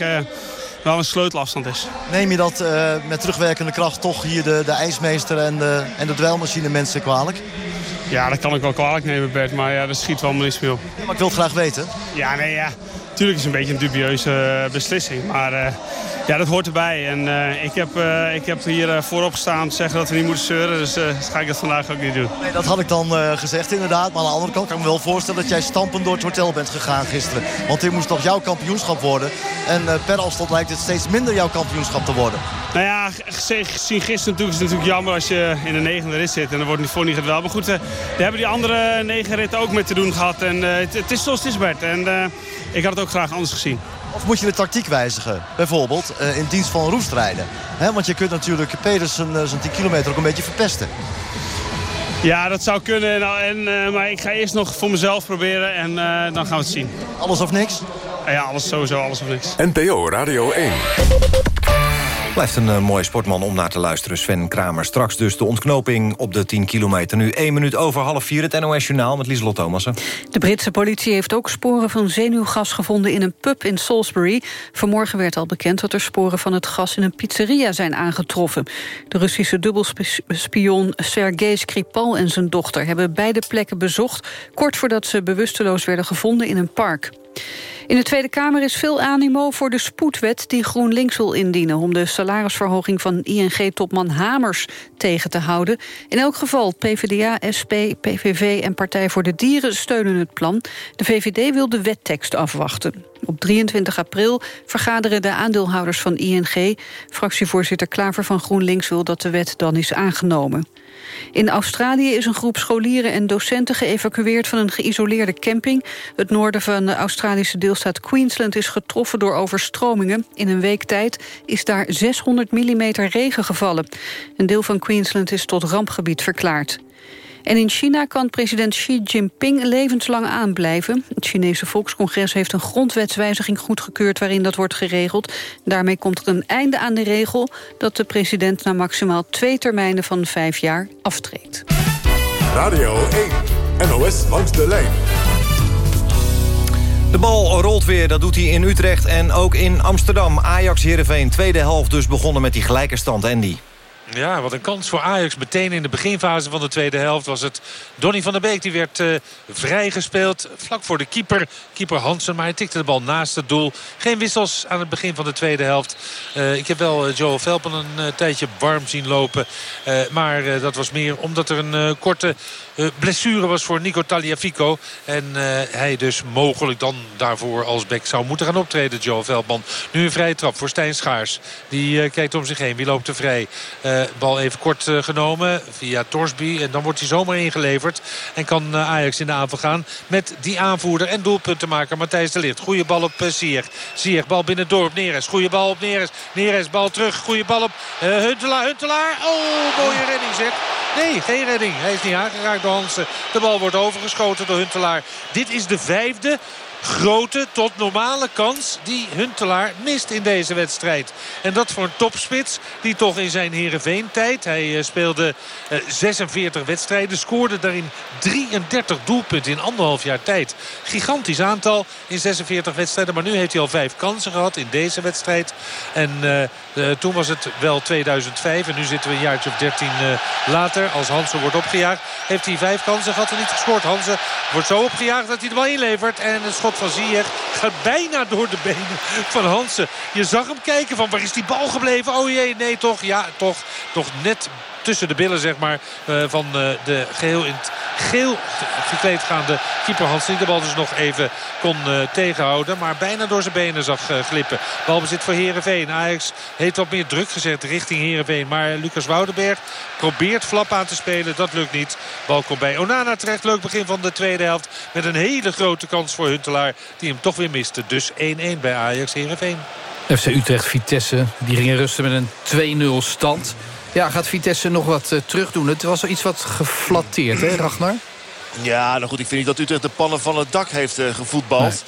wel een sleutelafstand is. Neem je dat uh, met terugwerkende kracht toch hier de, de ijsmeester en de, en de dweilmachine mensen kwalijk? Ja, dat kan ik wel kwalijk nemen Bert, maar ja, dat schiet wel maar niets meer op. Ja, maar ik wil het graag weten. Ja, nee, ja. Natuurlijk is het een beetje een dubieuze beslissing, maar uh, ja, dat hoort erbij. En uh, ik, heb, uh, ik heb hier voorop gestaan te zeggen dat we niet moeten zeuren, dus ga ik dat vandaag ook niet doen. Nee, dat had ik dan gezegd inderdaad, maar aan de andere kant kan ik me wel voorstellen dat jij stampend door het hotel bent gegaan gisteren. Want dit moest toch jouw kampioenschap worden en per afstand lijkt het steeds minder jouw kampioenschap te worden. Nou ja, gezien gisteren natuurlijk, is het natuurlijk jammer als je in de negende rit zit en dan wordt niet voor niet gedweld. Maar goed, daar hebben die andere negen ritten ook mee te doen gehad en het, het, is zoals het is Bert. En ik had het ook graag anders gezien. Of moet je de tactiek wijzigen? Bijvoorbeeld uh, in dienst van roestrijden. He, want je kunt natuurlijk Pedersen uh, zijn 10 kilometer ook een beetje verpesten. Ja, dat zou kunnen. Nou, en, uh, maar ik ga eerst nog voor mezelf proberen en dan gaan we het zien. Alles of niks? ja, alles sowieso, alles of niks. NPO Radio 1. Blijft een uh, mooie sportman om naar te luisteren. Sven Kramer. Straks dus de ontknoping op de 10 kilometer. Nu 1 minuut over half 4 het NOS-journaal met Lieselot Thomassen. De Britse politie heeft ook sporen van zenuwgas gevonden in een pub in Salisbury. Vanmorgen werd al bekend dat er sporen van het gas in een pizzeria zijn aangetroffen. De Russische dubbelspion Sergei Skripal en zijn dochter hebben beide plekken bezocht... kort voordat ze bewusteloos werden gevonden in een park. In de Tweede Kamer is veel animo voor de spoedwet die GroenLinks wil indienen... om de salarisverhoging van ING-topman Hamers tegen te houden. In elk geval PvdA, SP, PVV en Partij voor de Dieren steunen het plan. De VVD wil de wettekst afwachten. Op 23 april vergaderen de aandeelhouders van ING. Fractievoorzitter Klaver van GroenLinks wil dat de wet dan is aangenomen. In Australië is een groep scholieren en docenten geëvacueerd van een geïsoleerde camping. Het noorden van de Australische deelstaat Queensland is getroffen door overstromingen. In een week tijd is daar 600 mm regen gevallen. Een deel van Queensland is tot rampgebied verklaard. En in China kan president Xi Jinping levenslang aanblijven. Het Chinese Volkscongres heeft een grondwetswijziging goedgekeurd... waarin dat wordt geregeld. Daarmee komt er een einde aan de regel... dat de president na maximaal twee termijnen van vijf jaar aftreedt. Radio 1, NOS langs de lijn. De bal rolt weer, dat doet hij in Utrecht en ook in Amsterdam. Ajax-Heerenveen, tweede helft dus begonnen met die gelijke stand. Andy. Ja, wat een kans voor Ajax. Meteen in de beginfase van de tweede helft was het Donny van der Beek. Die werd uh, vrijgespeeld vlak voor de keeper. Keeper Hansen, maar hij tikte de bal naast het doel. Geen wissels aan het begin van de tweede helft. Uh, ik heb wel uh, Joel Velpen een tijdje warm zien lopen. maar dat was meer omdat er een korte blessure was voor Nico Taliafico. En hij dus mogelijk dan daarvoor als bek zou moeten gaan optreden, Joel Veldman. Nu een vrije trap voor Stijn Schaars. Die kijkt om zich heen. Wie loopt er vrij? Bal even kort genomen via Torsby. En dan wordt hij zomaar ingeleverd. En kan Ajax in de aanval gaan met die aanvoerder en doelpuntenmaker Matthijs de Ligt. Goede bal op Sier. Sier, bal binnen dorp. Neres. Goede bal op Neres. Neres, bal terug. Goede bal op Huntelaar. Huntelaar. Oh, mooie redding zeg. Nee, geen redding. Hij is niet aangeraakt door De bal wordt overgeschoten door Huntelaar. Dit is de vijfde grote tot normale kans die Huntelaar mist in deze wedstrijd. En dat voor een topspits die toch in zijn Heerenveen-tijd... hij uh, speelde uh, 46 wedstrijden, scoorde daarin 33 doelpunten in anderhalf jaar tijd. Gigantisch aantal in 46 wedstrijden. Maar nu heeft hij al vijf kansen gehad in deze wedstrijd. En uh, toen was het wel 2005 en nu zitten we een jaartje of 13 later. Als Hansen wordt opgejaagd heeft hij vijf kansen gehad en niet gescoord. Hansen wordt zo opgejaagd dat hij de bal inlevert en het schot van Ziyech gaat bijna door de benen van Hansen. Je zag hem kijken van waar is die bal gebleven? Oh jee, nee toch? Ja, toch, toch net tussen de billen zeg maar, eh, van eh, de geheel in het geel gekleed gaande keeper Hans die de bal dus nog even kon eh, tegenhouden. Maar bijna door zijn benen zag glippen. Balbezit voor Herenveen. Ajax heeft wat meer druk gezet richting Herenveen. Maar Lucas Woudenberg probeert flap aan te spelen. Dat lukt niet. Bal komt bij Onana terecht. Leuk begin van de tweede helft. Met een hele grote kans voor Huntelaar. Die hem toch weer miste. Dus 1-1 bij Ajax Herenveen. FC Utrecht, Vitesse, die gingen rusten met een 2-0 stand. Ja, gaat Vitesse nog wat uh, terugdoen? Het was iets wat geflatteerd, hè, Ragnar? Ja, nou goed, ik vind niet dat Utrecht de pannen van het dak heeft uh, gevoetbald. Nee.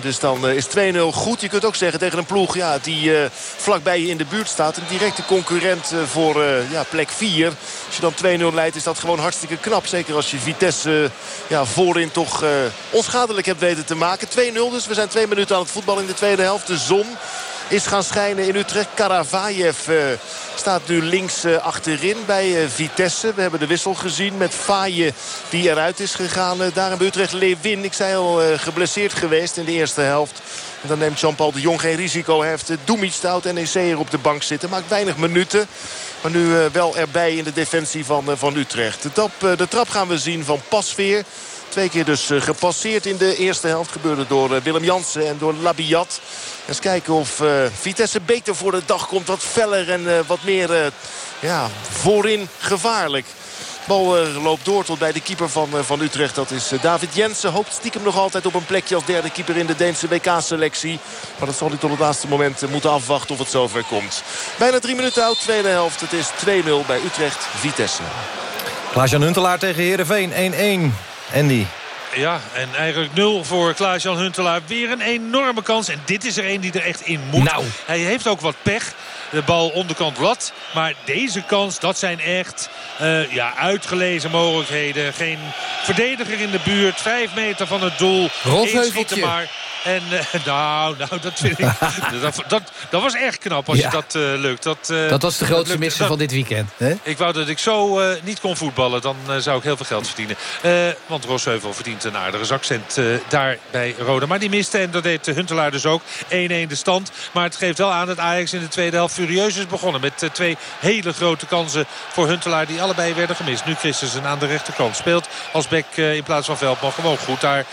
Dus dan uh, is 2-0 goed. Je kunt ook zeggen tegen een ploeg ja, die uh, vlakbij je in de buurt staat. Een directe concurrent uh, voor ja, plek 4. Als je dan 2-0 leidt is dat gewoon hartstikke knap. Zeker als je Vitesse ja, voorin toch onschadelijk hebt weten te maken. 2-0 dus. We zijn twee minuten aan het voetbal in de tweede helft. De zon is gaan schijnen in Utrecht. Karavajev uh, staat nu links uh, achterin bij uh, Vitesse. We hebben de wissel gezien met Faye die eruit is gegaan. daar in Utrecht Lewin, ik zei al, geblesseerd geweest in de eerste helft. En dan neemt Jean-Paul de Jong geen risico. Heeft Doemic stout NEC er op de bank zitten. Maakt weinig minuten. Maar nu wel erbij in de defensie van, van Utrecht. De, de trap gaan we zien van Pasveer. Twee keer dus gepasseerd in de eerste helft. Gebeurde door Willem Jansen en door Labiat. Eens kijken of uh, Vitesse beter voor de dag komt. Wat feller en wat meer ja, voorin gevaarlijk. Bal loopt door tot bij de keeper van, van Utrecht. Dat is David Jensen. Hoopt stiekem nog altijd op een plekje als derde keeper in de Deense WK-selectie. Maar dat zal hij tot het laatste moment moeten afwachten of het zover komt. Bijna drie minuten oud, tweede helft. Het is 2-0 bij Utrecht-Vitesse. Klaas-Jan Huntelaar tegen Heerenveen 1-1. Andy. Ja, en eigenlijk nul voor Klaas-Jan Huntelaar. Weer een enorme kans. En dit is er een die er echt in moet. Nou. Hij heeft ook wat pech. De bal onderkant lat. Maar deze kans, dat zijn echt uh, ja, uitgelezen mogelijkheden. Geen verdediger in de buurt. Vijf meter van het doel. Rotheuveltje. maar. En uh, nou, nou, dat vind ik. dat, dat, dat, was echt knap als ja. je dat uh, lukt. Dat, uh, dat was de grootste misser van dit weekend. Hè? Ik wou dat ik zo niet kon voetballen. Dan zou ik heel veel geld verdienen. want Rosheuvel verdient een aardige zakcent daar bij Roda. Maar die miste en dat deed Huntelaar dus ook. 1-1 de stand. Maar het geeft wel aan dat Ajax in de tweede helft furieus is begonnen. Met twee hele grote kansen voor Huntelaar die allebei werden gemist. Nu Christensen aan de rechterkant speelt als bek in plaats van Veldman. Gewoon goed daar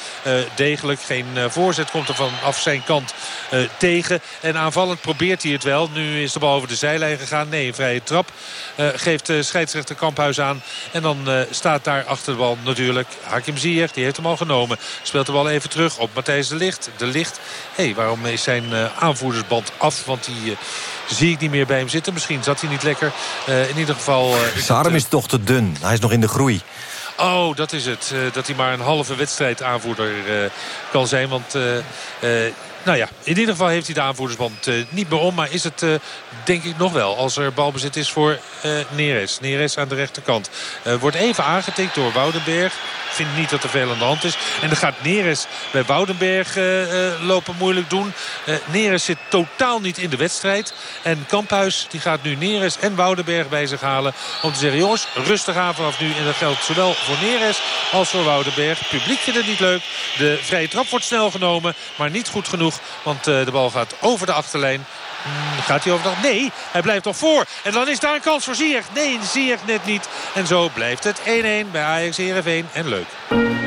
degelijk. Geen voorzet komt er vanaf zijn kant uh, tegen. En aanvallend probeert hij het wel. Nu is de bal over de zijlijn gegaan. Nee, een vrije trap. Uh, geeft de scheidsrechter Kamphuis aan. En dan staat daar achter de bal natuurlijk Hakim Ziyech. Die heeft hem al genomen. Speelt de bal even terug op Matthijs de Licht. De Licht. Hé, hey, waarom is zijn aanvoerdersband af? Want die zie ik niet meer bij hem zitten. Misschien zat hij niet lekker. in ieder geval... zijn arm is toch te dun. Hij is nog in de groei. Oh, dat is het. Uh, dat hij maar een halve wedstrijd aanvoerder uh, kan zijn. Want uh, nou ja, in ieder geval heeft hij de aanvoerdersband niet meer om. Maar is het denk ik nog wel. Als er balbezit is voor Neres. Neres aan de rechterkant. wordt even aangetikt door Woudenberg. Vind niet dat er veel aan de hand is. En dan gaat Neres bij Woudenberg lopen moeilijk doen. Neres zit totaal niet in de wedstrijd. En Kamphuis die gaat nu Neres en Woudenberg bij zich halen. Om te zeggen jongens, rustig aan vanaf nu. En dat geldt zowel voor Neres als voor Woudenberg. Het publiek vindt het niet leuk. De vrije trap wordt snel genomen. Maar niet goed genoeg. Want uh, de bal gaat over de achterlijn. Hmm, gaat hij over. Nee, hij blijft toch voor. En dan is daar een kans voor Ziyech. Nee, Ziyech net niet. En zo blijft het 1-1 bij Ajax Heerenveen. En leuk.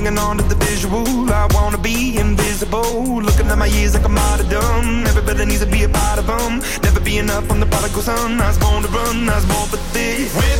Hanging on to the visual. I wanna be invisible. Looking at my years like I'm out of dumb. Everybody needs to be a part of them. Never be enough. I'm the prodigal son. I was born to run. I was born for this. Whip,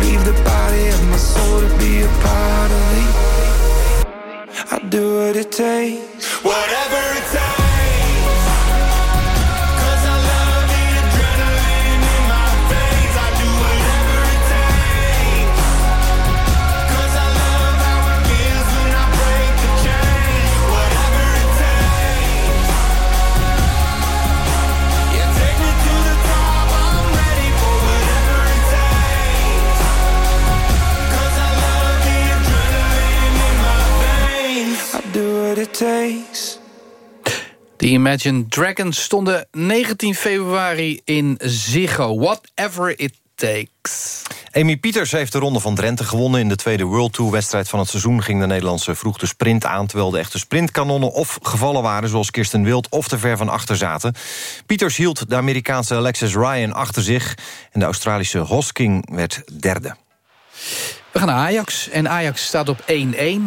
Leave the body of my soul to be a part of me. I do what it takes. Whatever it takes. Imagine Dragons stonden 19 februari in Ziggo. Whatever it takes. Amy Pieters heeft de Ronde van Drenthe gewonnen. In de tweede World Tour-wedstrijd van het seizoen... ging de Nederlandse vroeg de sprint aan... terwijl de echte sprintkanonnen of gevallen waren... zoals Kirsten Wild of te ver van achter zaten. Pieters hield de Amerikaanse Alexis Ryan achter zich... en de Australische Hosking werd derde. We gaan naar Ajax. En Ajax staat op 1-1.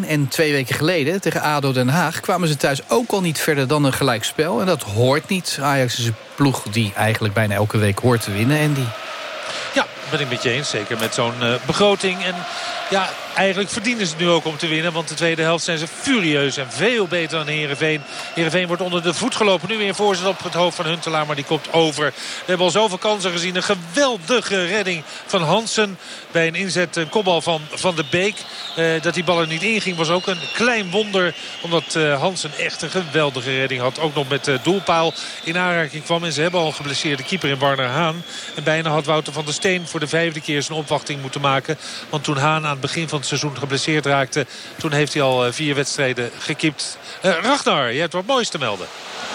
En twee weken geleden tegen ADO Den Haag... kwamen ze thuis ook al niet verder dan een gelijkspel. En dat hoort niet. Ajax is een ploeg die eigenlijk bijna elke week hoort te winnen. En die Ja, ben ik met je eens. Zeker met zo'n eh, begroting. En ja, eigenlijk verdienen ze nu ook om te winnen. Want de tweede helft zijn ze furieus en veel beter dan Heerenveen. Heerenveen wordt onder de voet gelopen. Nu weer voorzet op het hoofd van Huntelaar, maar die komt over. We hebben al zoveel kansen gezien. Een geweldige redding van Hansen. Bij een inzet, een kopbal van Van de Beek. Eh, dat die bal er niet inging was ook een klein wonder. Omdat eh, Hansen echt een geweldige redding had. Ook nog met de doelpaal in aanraking kwam. En ze hebben al een geblesseerde keeper in Warner Haan. En bijna had Wouter van der Steen voor de vijfde keer zijn opwachting moeten maken. Want toen Haan aan het begin van seizoen geblesseerd raakte... toen heeft hij al eh, vier wedstrijden gekiept. Eh, Ragnar, je hebt wat moois te melden.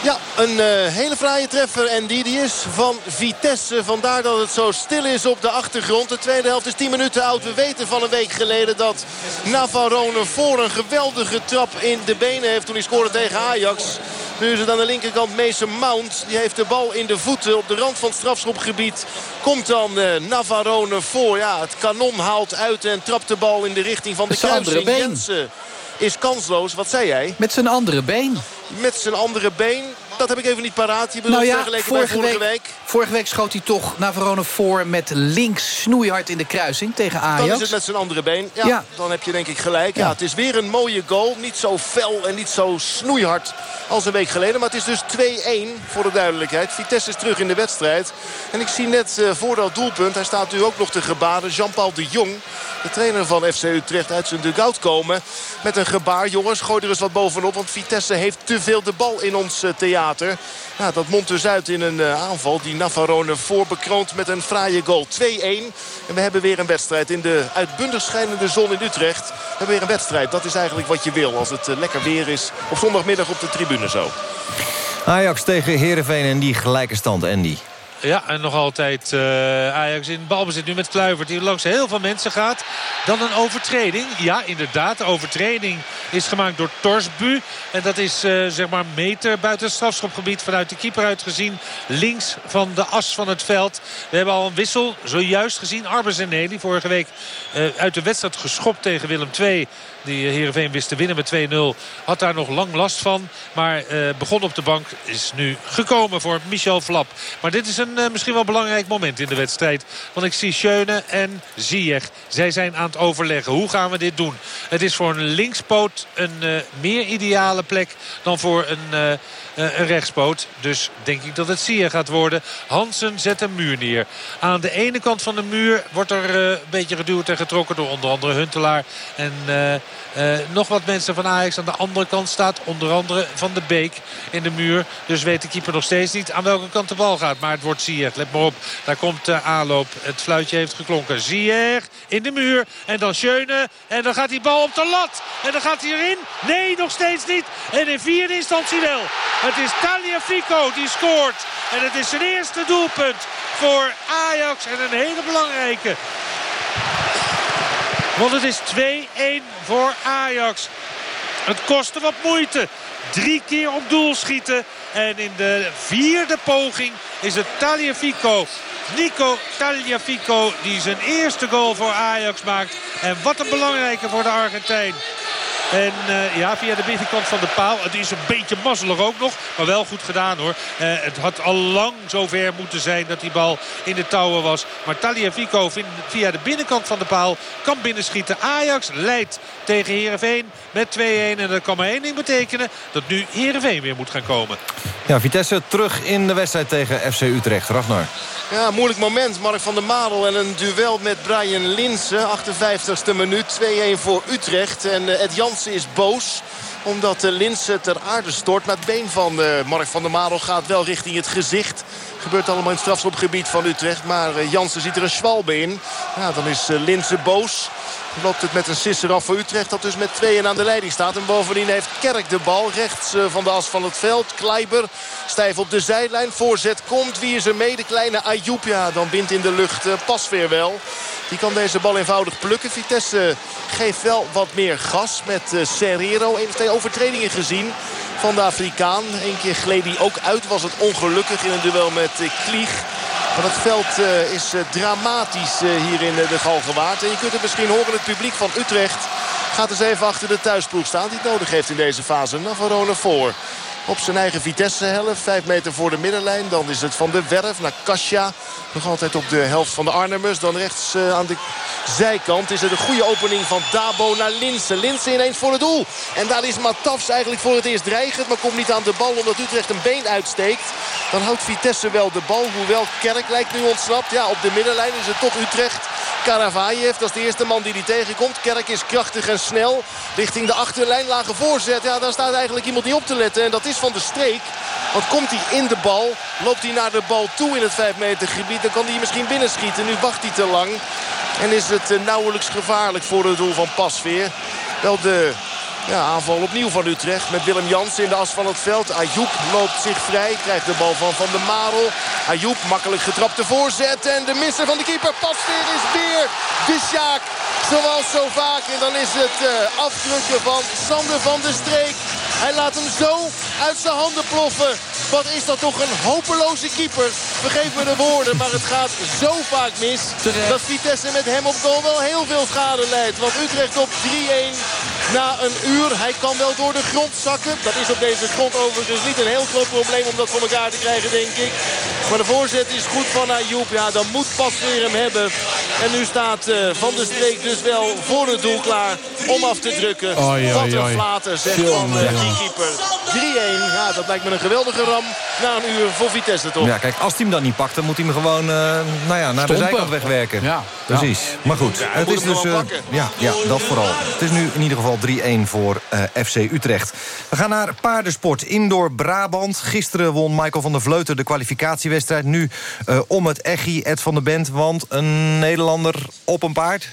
Ja, een eh, hele fraaie treffer. En die, die is van Vitesse. Vandaar dat het zo stil is op de achtergrond. De tweede helft is 10 minuten oud. We weten van een week geleden dat Navarone voor een geweldige trap in de benen heeft... toen hij scoorde tegen Ajax. Nu is het aan de linkerkant Mason Mount. Die heeft de bal in de voeten op de rand van het strafschopgebied. Komt dan eh, Navarone voor. Ja, het kanon haalt uit en trapt de bal in de richting van de Met kruising. been. Jensen is kansloos. Wat zei jij? met zijn andere been. Met zijn andere been. Dat heb ik even niet paraat. Je bedoelt Nou ja, vergeleken vorige vorige week, week. vorige week schoot hij toch Navarone voor met links snoeihard in de kruising tegen Ajax. Dan is het met zijn andere been. Ja, Ja. Dan heb je denk ik gelijk. Ja. Ja. het is weer een mooie goal. Niet zo fel en niet zo snoeihard als een week geleden. Maar het is dus 2-1 voor de duidelijkheid. Vitesse is terug in de wedstrijd. En ik zie net eh, voor dat doelpunt. Hij staat nu ook nog te gebaren. Jean-Paul de Jong. De trainer van FC Utrecht uit zijn dugout komen. Met een gebaar. Jongens, gooi er eens wat bovenop. Want Vitesse heeft te veel de bal in ons eh, theater. Nou, dat mondt dus uit in een eh, aanval die Navarone voorbekroont met een fraaie goal. 2-1. En we hebben weer een wedstrijd in de uitbundig schijnende zon in Utrecht. We hebben weer een wedstrijd. Dat is eigenlijk wat je wil als het eh, lekker weer is. Op zondagmiddag op de tribune zo. Ajax tegen Heerenveen en die gelijke stand, Andy. Ja, en nog altijd eh, Ajax in balbezit nu met Kluivert. Die langs heel veel mensen gaat. Dan een overtreding. Ja, inderdaad. De overtreding is gemaakt door Torsbu. En dat is eh, zeg maar meter buiten het strafschopgebied. Vanuit de keeper uitgezien. Links van de as van het veld. We hebben al een wissel zojuist gezien. Arbers en Nelly vorige week eh, uit de wedstrijd geschopt tegen Willem II. Die Heerenveen wist te winnen met 2-0. Had daar nog lang last van. Maar eh, begon op de bank. Is nu gekomen voor Michel Vlap. Maar dit is een eh, misschien wel belangrijk moment in de wedstrijd. Want ik zie Schöne en Ziyech. Zij zijn aan het overleggen. Hoe gaan we dit doen? Het is voor een linkspoot een eh, meer ideale plek dan voor een... eh, een rechtspoot. Dus denk ik dat het Sier gaat worden. Hansen zet een muur neer. Aan de ene kant van de muur wordt er eh, een beetje geduwd en getrokken door onder andere Huntelaar. En eh, nog wat mensen van Ajax. Aan de andere kant staat onder andere Van de Beek in de muur. Dus weet de keeper nog steeds niet aan welke kant de bal gaat. Maar het wordt Sier. Let maar op. Daar komt de aanloop. Het fluitje heeft geklonken. Sier in de muur. En dan Schöne. En dan gaat die bal op de lat. En dan gaat hij erin. Nee, nog steeds niet. En in vierde instantie wel. Het is Taliafico die scoort. En het is zijn eerste doelpunt voor Ajax. En een hele belangrijke. Want het is 2-1 voor Ajax. Het kostte wat moeite. Drie keer op doel schieten. En in de vierde poging is het Taliafico. Nico Taliafico die zijn eerste goal voor Ajax maakt. En wat een belangrijke voor de Argentijn. En eh, ja, via de binnenkant van de paal. Het is een beetje mazzelig ook nog. Maar wel goed gedaan hoor. Eh, het had al lang zover moeten zijn dat die bal in de touwen was. Maar Taliafico via de binnenkant van de paal kan binnenschieten. Ajax leidt tegen Heerenveen met 2-1. En dat kan maar één ding betekenen. Dat nu Heerenveen weer moet gaan komen. Ja, Vitesse terug in de wedstrijd tegen FC Utrecht. Ragnar. Ja, moeilijk moment. Mark van der Marel en een duel met Brian Linsen. 58ste minuut, 2-1 voor Utrecht. En eh, Ed Is boos omdat Linsen ter aarde stort. Maar het been van eh, Mark van der Marel gaat wel richting het gezicht. Gebeurt allemaal in het strafschopgebied van Utrecht. Maar eh, Jansen ziet er een schwalbe in. Ja, dan is uh, Linsen boos. Loopt het met een sisser af voor Utrecht. Dat dus met tweeën aan de leiding staat. En bovendien heeft Kerk de bal. Rechts uh, van de as van het veld. Kleiber stijf op de zijlijn. Voorzet komt. Wie is er mee? De kleine Ayoub. Dan bindt in de lucht uh, Pasveer wel. Die kan deze bal eenvoudig plukken. Vitesse geeft wel wat meer gas met uh, Serrero. Eén of twee overtredingen gezien van de Afrikaan. Eén keer gleed hij ook uit. Was het ongelukkig in een duel met Klieg. Maar het veld uh, is uh, dramatisch uh, hier in de Galgenwaard. En je kunt het misschien horen, het publiek van Utrecht gaat eens even achter de thuisploeg staan. Die het nodig heeft in deze fase. Navarone voor. Op zijn eigen Vitesse-helft. Vijf meter voor de middenlijn. Dan is het van de Werf naar Kasia. Nog altijd op de helft van de Arnhemmers. Dan rechts aan de zijkant is het een goede opening van Dabo naar Linsen. Linsen ineens voor het doel. En daar is Matafs eigenlijk voor het eerst dreigend. Maar komt niet aan de bal omdat Utrecht een been uitsteekt. Dan houdt Vitesse wel de bal. Hoewel Kerk lijkt nu ontsnapt. Ja, op de middenlijn is het toch Utrecht. Karavajev, dat is de eerste man die die tegenkomt. Kerk is krachtig en snel. Richting de achterlijn, lage voorzet. Ja, daar staat eigenlijk iemand niet op te letten. En dat is van de streek. Want komt hij in de bal, loopt hij naar de bal toe in het 5 meter gebied. Dan kan hij misschien binnenschieten. Nu wacht hij te lang. En is het uh, nauwelijks gevaarlijk voor het doel van Pasveer. Wel de ja, aanval opnieuw van Utrecht met Willem Jansen in de as van het veld. Ayoub loopt zich vrij, krijgt de bal van Van der Marel. Ayoub makkelijk getrapte voorzet en de misser van de keeper Pasveer is weer de Sjaak. Zoals zo vaak en dan is het uh, afdrukken van Sander van der Streek. Hij laat hem zo uit zijn handen ploffen. Wat is dat toch een hopeloze keeper. Vergeef me de woorden, maar het gaat zo vaak mis. Dat Vitesse met hem op goal wel heel veel schade leidt. Want Utrecht op 3-1 na een uur. Hij kan wel door de grond zakken. Dat is op deze grond overigens niet een heel groot probleem om dat voor elkaar te krijgen, denk ik. Maar de voorzet is goed van Ayoub. Ja, dan moet Pasveer hem hebben. En nu staat uh, Van der Streek dus wel voor het doel klaar om af te drukken. Wat een flater, zegt van uh, keeper. 3-1, ja, dat lijkt me een geweldige ram na een uur voor Vitesse toch. Ja, kijk, als hij hem dan niet pakt, dan moet hij hem gewoon uh, nou ja, naar Stompen. de zijkant wegwerken. Ja. Precies. Maar goed, Ja, het is dus... eh, ja, ja, dat vooral. Het is nu in ieder geval 3-1 voor eh, FC Utrecht. We gaan naar paardensport. Indoor Brabant. Gisteren won Michael van der Vleuten de kwalificatiewedstrijd. Nu eh, om het Echi, Ed van der Bent. Want een Nederlander op een paard.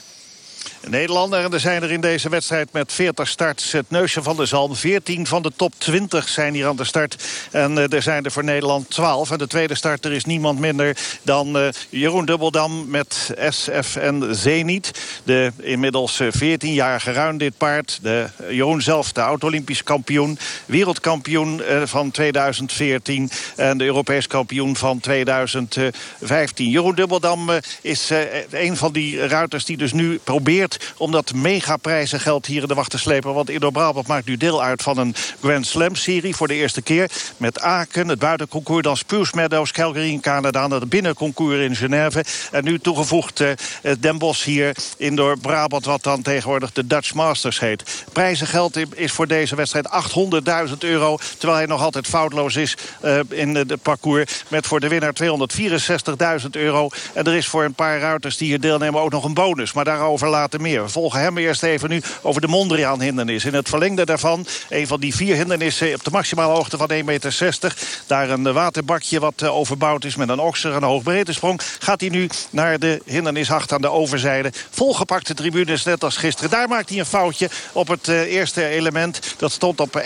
Nederlander. En er zijn er in deze wedstrijd met 40 starts het neusje van de zalm. 14 van de top 20 zijn hier aan de start. En uh, er zijn er voor Nederland 12. En de tweede starter is niemand minder dan uh, Jeroen Dubbeldam met SFN Zenit. De inmiddels 14-jarige ruim dit paard. De, Jeroen zelf, de oud-Olympisch kampioen. Wereldkampioen van 2014. En de Europees kampioen van 2015. Jeroen Dubbeldam is een van die ruiters die dus nu probeert om dat megaprijzengeld hier in de wacht te slepen. Want Indo Brabant maakt nu deel uit van een Grand Slam-serie voor de eerste keer. Met Aken, het buitenconcours, dan Spruce Meadows, Calgary in Canada... het binnenconcours in Genève. En nu toegevoegd uh, Den Bosch hier in door Brabant... wat dan tegenwoordig de Dutch Masters heet. Prijzengeld is voor deze wedstrijd 800.000 euro... terwijl hij nog altijd foutloos is uh, in het parcours... met voor de winnaar 264.000 euro. En er is voor een paar ruiters die hier deelnemen ook nog een bonus. Maar daarover later meer. We volgen hem eerst even nu over de Mondriaan-hindernis. In het verlengde daarvan, een van die vier hindernissen... op de maximale hoogte van 1,60 meter. Daar een waterbakje wat uh, overbouwd is met een okser en een hoogbreedtesprong. Gaat hij nu naar de hindernis 8 aan de overzijde. Volgepakte tribunes, net als gisteren. Daar maakt hij een foutje op het uh, eerste element. Dat stond op 1,55.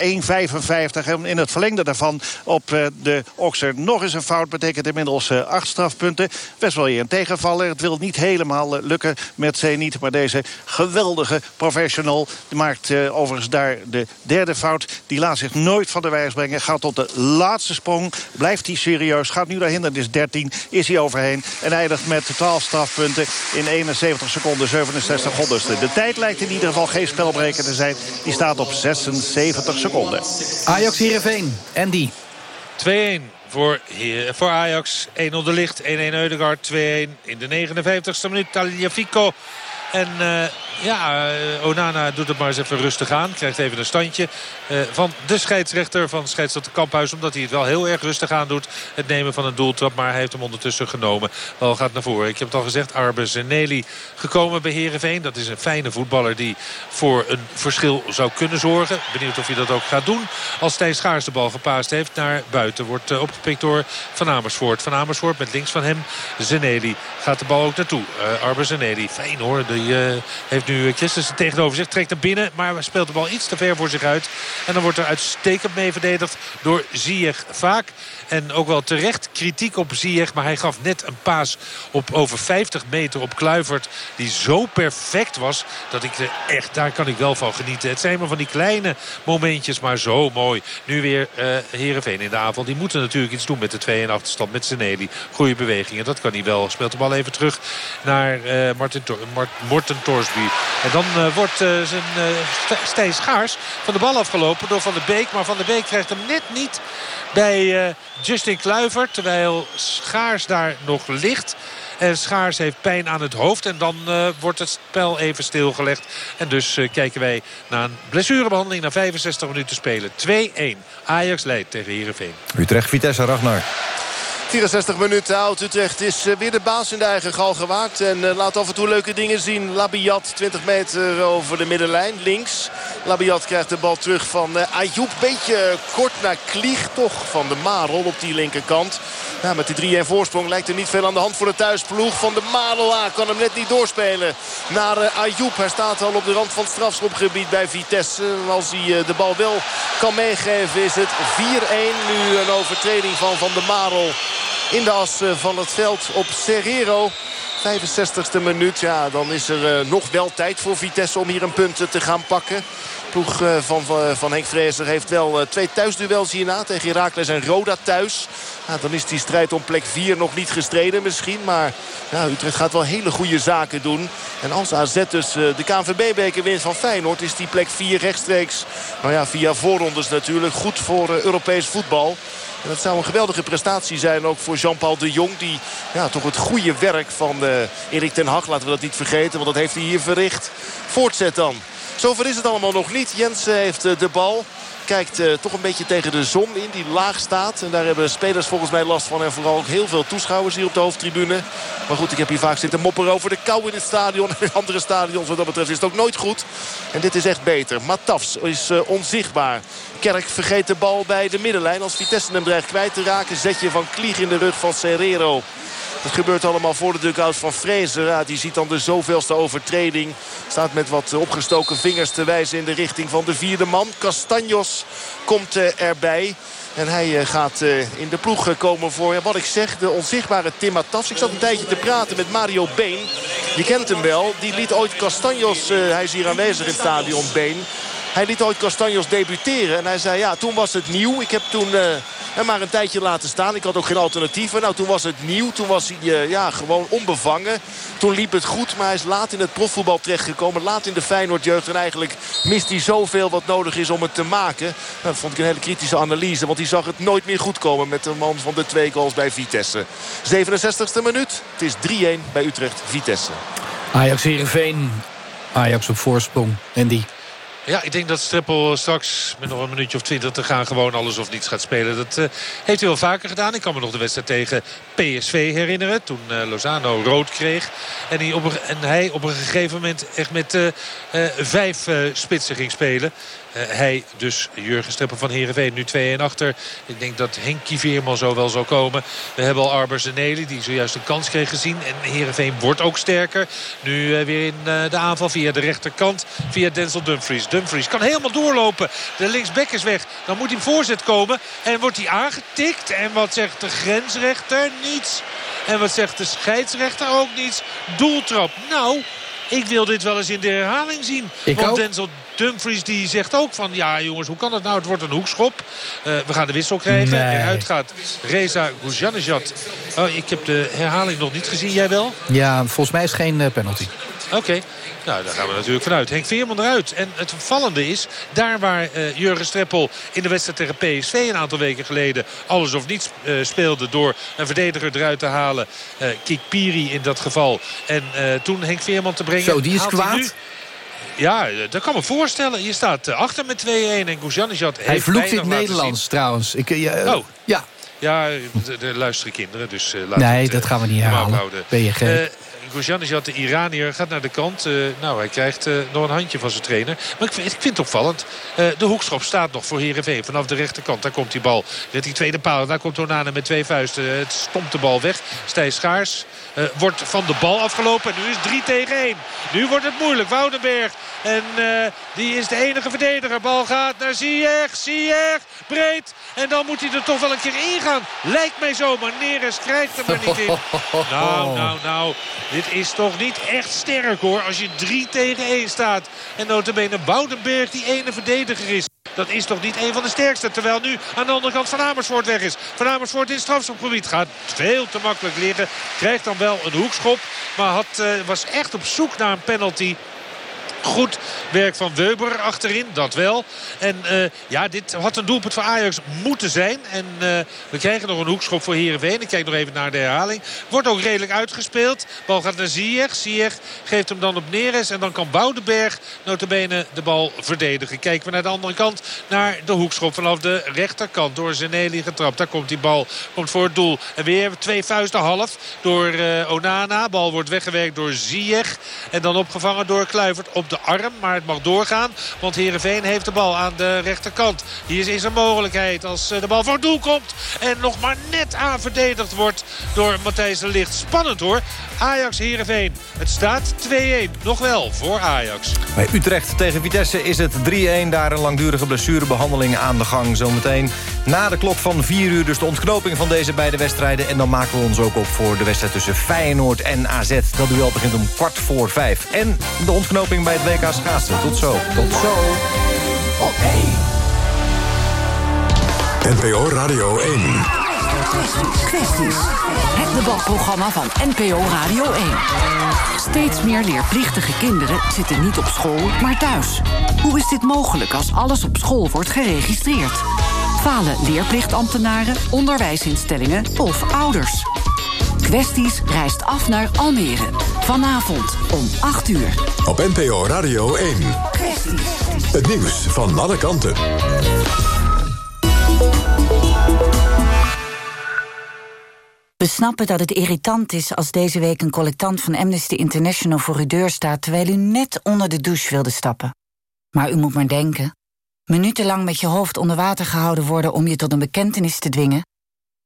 En in het verlengde daarvan op uh, de okser nog eens een fout. Betekent inmiddels acht strafpunten. Best wel hier een tegenvaller. Het wil niet helemaal lukken met Zenit. Maar deze geweldige professional maakt uh, overigens daar de derde fout. Die laat zich nooit van de wijs brengen. Gaat tot de laatste sprong. Blijft hij serieus. Gaat nu naar hindernis 13. Is hij overheen. En eindigt met 12 strafpunten in 71 seconden 67 honderdste. De tijd lijkt in ieder geval geen spelbreker te zijn. Die staat op 76 seconden. Ajax Heerenveen. Andy. 2-1 voor, voor Ajax. 1-0 de licht, 1-1 Eudegaard, 2-1 in de 59ste minuut. Taliafico en uh, ja, uh, Onana doet het maar eens even rustig aan. Krijgt even een standje uh, van de scheidsrechter van scheidsrechter Kamphuis. Omdat hij het wel heel erg rustig aan doet. Het nemen van een doeltrap. Maar hij heeft hem ondertussen genomen. Bal gaat naar voren. Ik heb het al gezegd. Arbe Zeneli gekomen bij Heerenveen. Dat is een fijne voetballer die voor een verschil zou kunnen zorgen. Benieuwd of hij dat ook gaat doen. Als Stijn Schaars de bal gepaast heeft naar buiten. Wordt opgepikt door Van Amersfoort. Van Amersfoort met links van hem Zeneli. Gaat de bal ook naartoe. Arbe Zeneli. Fijn hoor. Die uh, heeft nu Christensen tegenover zich. Trekt hem binnen, maar speelt de bal iets te ver voor zich uit. En dan wordt er uitstekend mee verdedigd door Ziyech vaak. En ook wel terecht kritiek op Ziyech. Maar hij gaf net een paas op over 50 meter op Kluivert. Die zo perfect was. Dat ik er echt, daar kan ik wel van genieten. Het zijn maar van die kleine momentjes. Maar zo mooi. Nu weer uh, Heerenveen in de avond. Die moeten natuurlijk iets doen met de 2 in achterstand. Met Zeneli. Goede bewegingen. Dat kan hij wel. Speelt de bal even terug naar uh, Martin, Morten Torsby. En dan uh, wordt zijn Stijn Schaars van de bal afgelopen door Van de Beek. Maar Van de Beek krijgt hem net niet bij uh, Justin Kluivert. Terwijl Schaars daar nog ligt. En Schaars heeft pijn aan het hoofd. En dan uh, wordt het spel even stilgelegd. En dus uh, kijken wij naar een blessurebehandeling na 65 minuten spelen. 2-1. Ajax leidt tegen Heerenveen. Utrecht, Vitesse, Ragnar. 64 minuten oud. Utrecht is weer de baas in de eigen gal gewaakt. En uh, laat af en toe leuke dingen zien. Labiat 20 meter over de middenlijn. Links. Labiat krijgt de bal terug van uh, Ayoub. Beetje kort naar Klieg. Toch van de Marel op die linkerkant. Met die 3-1 voorsprong lijkt er niet veel aan de hand voor de thuisploeg. Van de ah, kan hem net niet doorspelen naar uh, Ayoub. Hij staat al op de rand van het strafschopgebied bij Vitesse. Als hij de bal wel kan meegeven is het 4-1. Nu een overtreding van Van de Marel in de as van het veld op Serrero. 65e minuut, ja, dan is er uh, nog wel tijd voor Vitesse om hier een punt te gaan pakken. Ploeg uh, van, van, Henk Vrezer heeft wel twee thuisduels hierna tegen Heracles en Roda thuis. Dan is die strijd om plek 4 nog niet gestreden misschien. Maar Utrecht gaat wel hele goede zaken doen. En als AZ dus de KNVB-beker wint van Feyenoord... is die plek 4 rechtstreeks, nou ja, via voorrondes natuurlijk... goed voor Europees voetbal. En dat zou een geweldige prestatie zijn ook voor Jean-Paul de Jong. Die ja, toch het goede werk van uh, Erik ten Hag, laten we dat niet vergeten. Want dat heeft hij hier verricht. Voortzet dan. Zover is het allemaal nog niet. Jensen heeft uh, de bal. Kijkt uh, toch een beetje tegen de zon in die laag staat. En daar hebben spelers volgens mij last van. En vooral ook heel veel toeschouwers hier op de hoofdtribune. Maar goed, ik heb hier vaak zitten mopperen over de kou in het stadion. En andere stadions wat dat betreft is het ook nooit goed. En dit is echt beter. Matafs is uh, onzichtbaar. Kerk vergeet de bal bij de middenlijn. Als Vitesse hem dreigt kwijt te raken. Zetje van Klieg in de rug van Serrero. Het gebeurt allemaal voor de dugout van Fraser. Ja, die ziet dan de zoveelste overtreding. Staat met wat opgestoken vingers te wijzen in de richting van de vierde man. Castanjos komt eh, erbij. En hij eh, gaat eh, in de ploeg komen voor, wat ik zeg, de onzichtbare Tim Matafs. Ik zat een tijdje te praten met Mario Been. Je kent hem wel. Die liet ooit Castanjos, hij is hier aanwezig in het stadion, Been. Hij liet ooit Castanjos debuteren. En hij zei, ja, toen was het nieuw. Ik heb toen hem maar een tijdje laten staan. Ik had ook geen alternatieven. Nou, toen was het nieuw. Toen was hij eh, ja, gewoon onbevangen. Toen liep het goed, maar hij is laat in het profvoetbal terechtgekomen. Laat in de Feyenoord-jeugd. En eigenlijk mist hij zoveel wat nodig is om het te maken. Nou, dat vond ik een hele kritische analyse. Want hij zag het nooit meer goed komen met de man van de twee goals bij Vitesse. 67e minuut. Het is 3-1 bij Utrecht-Vitesse. Ajax Heerenveen. Ajax op voorsprong. En die. Ja, ik denk dat Streppel straks met nog een minuutje of twintig te gaan... gewoon alles of niets gaat spelen. Dat eh, heeft hij wel vaker gedaan. Ik kan me nog de wedstrijd tegen PSV herinneren. Toen eh, Lozano rood kreeg. En hij, op een, en hij op een gegeven moment echt met eh, vijf spitsen ging spelen. Eh, hij dus, Jurgen Streppel van Heerenveen, nu 2-1 achter. Ik denk dat Henkie Veerman zo wel zal komen. We hebben al Arber Zeneli, die zojuist een kans kreeg gezien. En Heerenveen wordt ook sterker. Nu eh, weer in eh, de aanval via de rechterkant. Via Denzel Dumfries. Dumfries kan helemaal doorlopen. De linksback is weg. Dan moet hij voorzet komen. En wordt hij aangetikt. En wat zegt de grensrechter? Niets. En wat zegt de scheidsrechter? Ook niets. Doeltrap. Nou... Ik wil dit wel eens in de herhaling zien. Ik Want ook. Denzel Dumfries die zegt ook van... ja jongens, hoe kan dat nou? Het wordt een hoekschop. Eh, we gaan de wissel krijgen. Nee. Eruit gaat Reza Gujanejad. Oh, ik heb de herhaling nog niet gezien. Jij wel? Ja, volgens mij is het geen eh, penalty. Oké. Nou, daar gaan we natuurlijk vanuit. Henk Veerman eruit. En het opvallende is, daar waar eh, Jurgen Streppel in de wedstrijd tegen PSV een aantal weken geleden alles of niets eh, speelde door een verdediger eruit te halen. eh Kikpiri in dat geval. En eh, toen Henk Veerman te brengen. Zo, die is kwaad. ja, dat kan me voorstellen. Je staat achter met 2-1 en Gujanejad Hij vloekt in het Nederlands trouwens. Ik, ja, Oh. Ja. Ja, er luisteren kinderen, dus uh, laten Nee, het, dat gaan we niet herhalen. houden. Gujanejad, de Iranier, gaat naar de kant. Eh, nou, hij krijgt eh, nog een handje van zijn trainer. Maar ik, vind- ik vind het opvallend. Eh, de hoekschop staat nog voor Heerenveen. Vanaf de rechterkant, daar komt die bal. Red die tweede paal. Daar komt Onana met twee vuisten. Het stompt de bal weg. Stijs Schaars wordt van de bal afgelopen. En nu is het 3 tegen 1. Nu wordt het moeilijk. Woudenberg. En die is de enige verdediger. Bal gaat naar Ziyech. Ziyech. Breed. En dan moet hij er toch wel een keer ingaan. Lijkt mij zo. Maar Neres krijgt hem er niet in. Nou, nou, nou. Dit is toch niet echt sterk hoor. Als je 3 tegen 1 staat. En notabene Boudenberg die ene verdediger is. Dat is toch niet een van de sterkste. Terwijl nu aan de andere kant Van Amersfoort weg is. Van Amersfoort in het strafschopgebied gaat veel te makkelijk liggen. Krijgt dan wel een hoekschop. Maar had, eh, was echt op zoek naar een penalty. Goed werk van Weber achterin, dat wel. En eh, ja, dit had een doelpunt voor Ajax moeten zijn. En eh, we krijgen nog een hoekschop voor Heerenveen. Ik kijk nog even naar de herhaling. Wordt ook redelijk uitgespeeld. Bal gaat naar Ziyech. Ziyech geeft hem dan op Neres. En dan kan Boudenberg notabene de bal verdedigen. Kijken we naar de andere kant. Naar de hoekschop vanaf de rechterkant. Door Zeneli getrapt. Daar komt die bal. Komt voor het doel. En weer twee vuisten half door eh, Onana. Bal wordt weggewerkt door Ziyech. En dan opgevangen door Kluivert op de arm. Maar het mag doorgaan. Want Heerenveen heeft de bal aan de rechterkant. Hier is een mogelijkheid als eh, de bal voor doel komt. En nog maar net aan verdedigd wordt door Matthijs de Ligt. Spannend hoor. Ajax Heerenveen. Het staat 2-1. Nog wel voor Ajax. Bij Utrecht tegen Vitesse is het 3-1. Daar een langdurige blessurebehandeling aan de gang. Zometeen na de klok van 4 uur dus de ontknoping van deze beide wedstrijden. En dan maken we ons ook op voor de wedstrijd tussen Feyenoord en AZ. Dat duel begint om kwart voor vijf. En de ontknoping bij het WK schaatsen. Tot zo. Tot zo. NPO Radio 1. Kwesties. Het debatprogramma van NPO Radio 1. Steeds meer leerplichtige kinderen zitten niet op school, maar thuis. Hoe is dit mogelijk als alles op school wordt geregistreerd? Falen leerplichtambtenaren, onderwijsinstellingen of ouders? Kwesties reist af naar Almere. Vanavond om 8 uur. Op NPO Radio 1. Het nieuws van alle kanten. We snappen dat het irritant is als deze week een collectant van Amnesty International voor uw deur staat terwijl u net onder de douche wilde stappen. Maar u moet maar denken: minutenlang met je hoofd onder water gehouden worden om je tot een bekentenis te dwingen,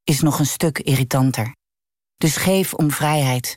is nog een stuk irritanter. Dus geef om vrijheid.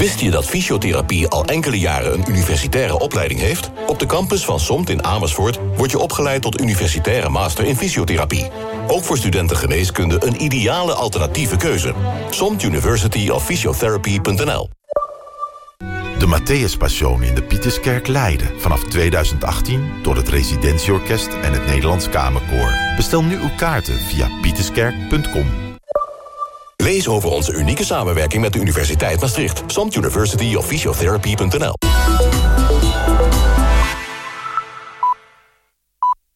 Wist je dat fysiotherapie al enkele jaren een universitaire opleiding heeft? Op de campus van SOMT in Amersfoort word je opgeleid tot universitaire master in fysiotherapie. Ook voor studenten geneeskunde een ideale alternatieve keuze. SOMT University of Physiotherapy.nl De Matthäus Passion in de Pieterskerk Leiden. Vanaf 2018 door het Residentieorkest en het Nederlands Kamerkoor. Bestel nu uw kaarten via pieterskerk.com. Lees over onze unieke samenwerking met de Universiteit Maastricht. SOMT University of Physiotherapy.nl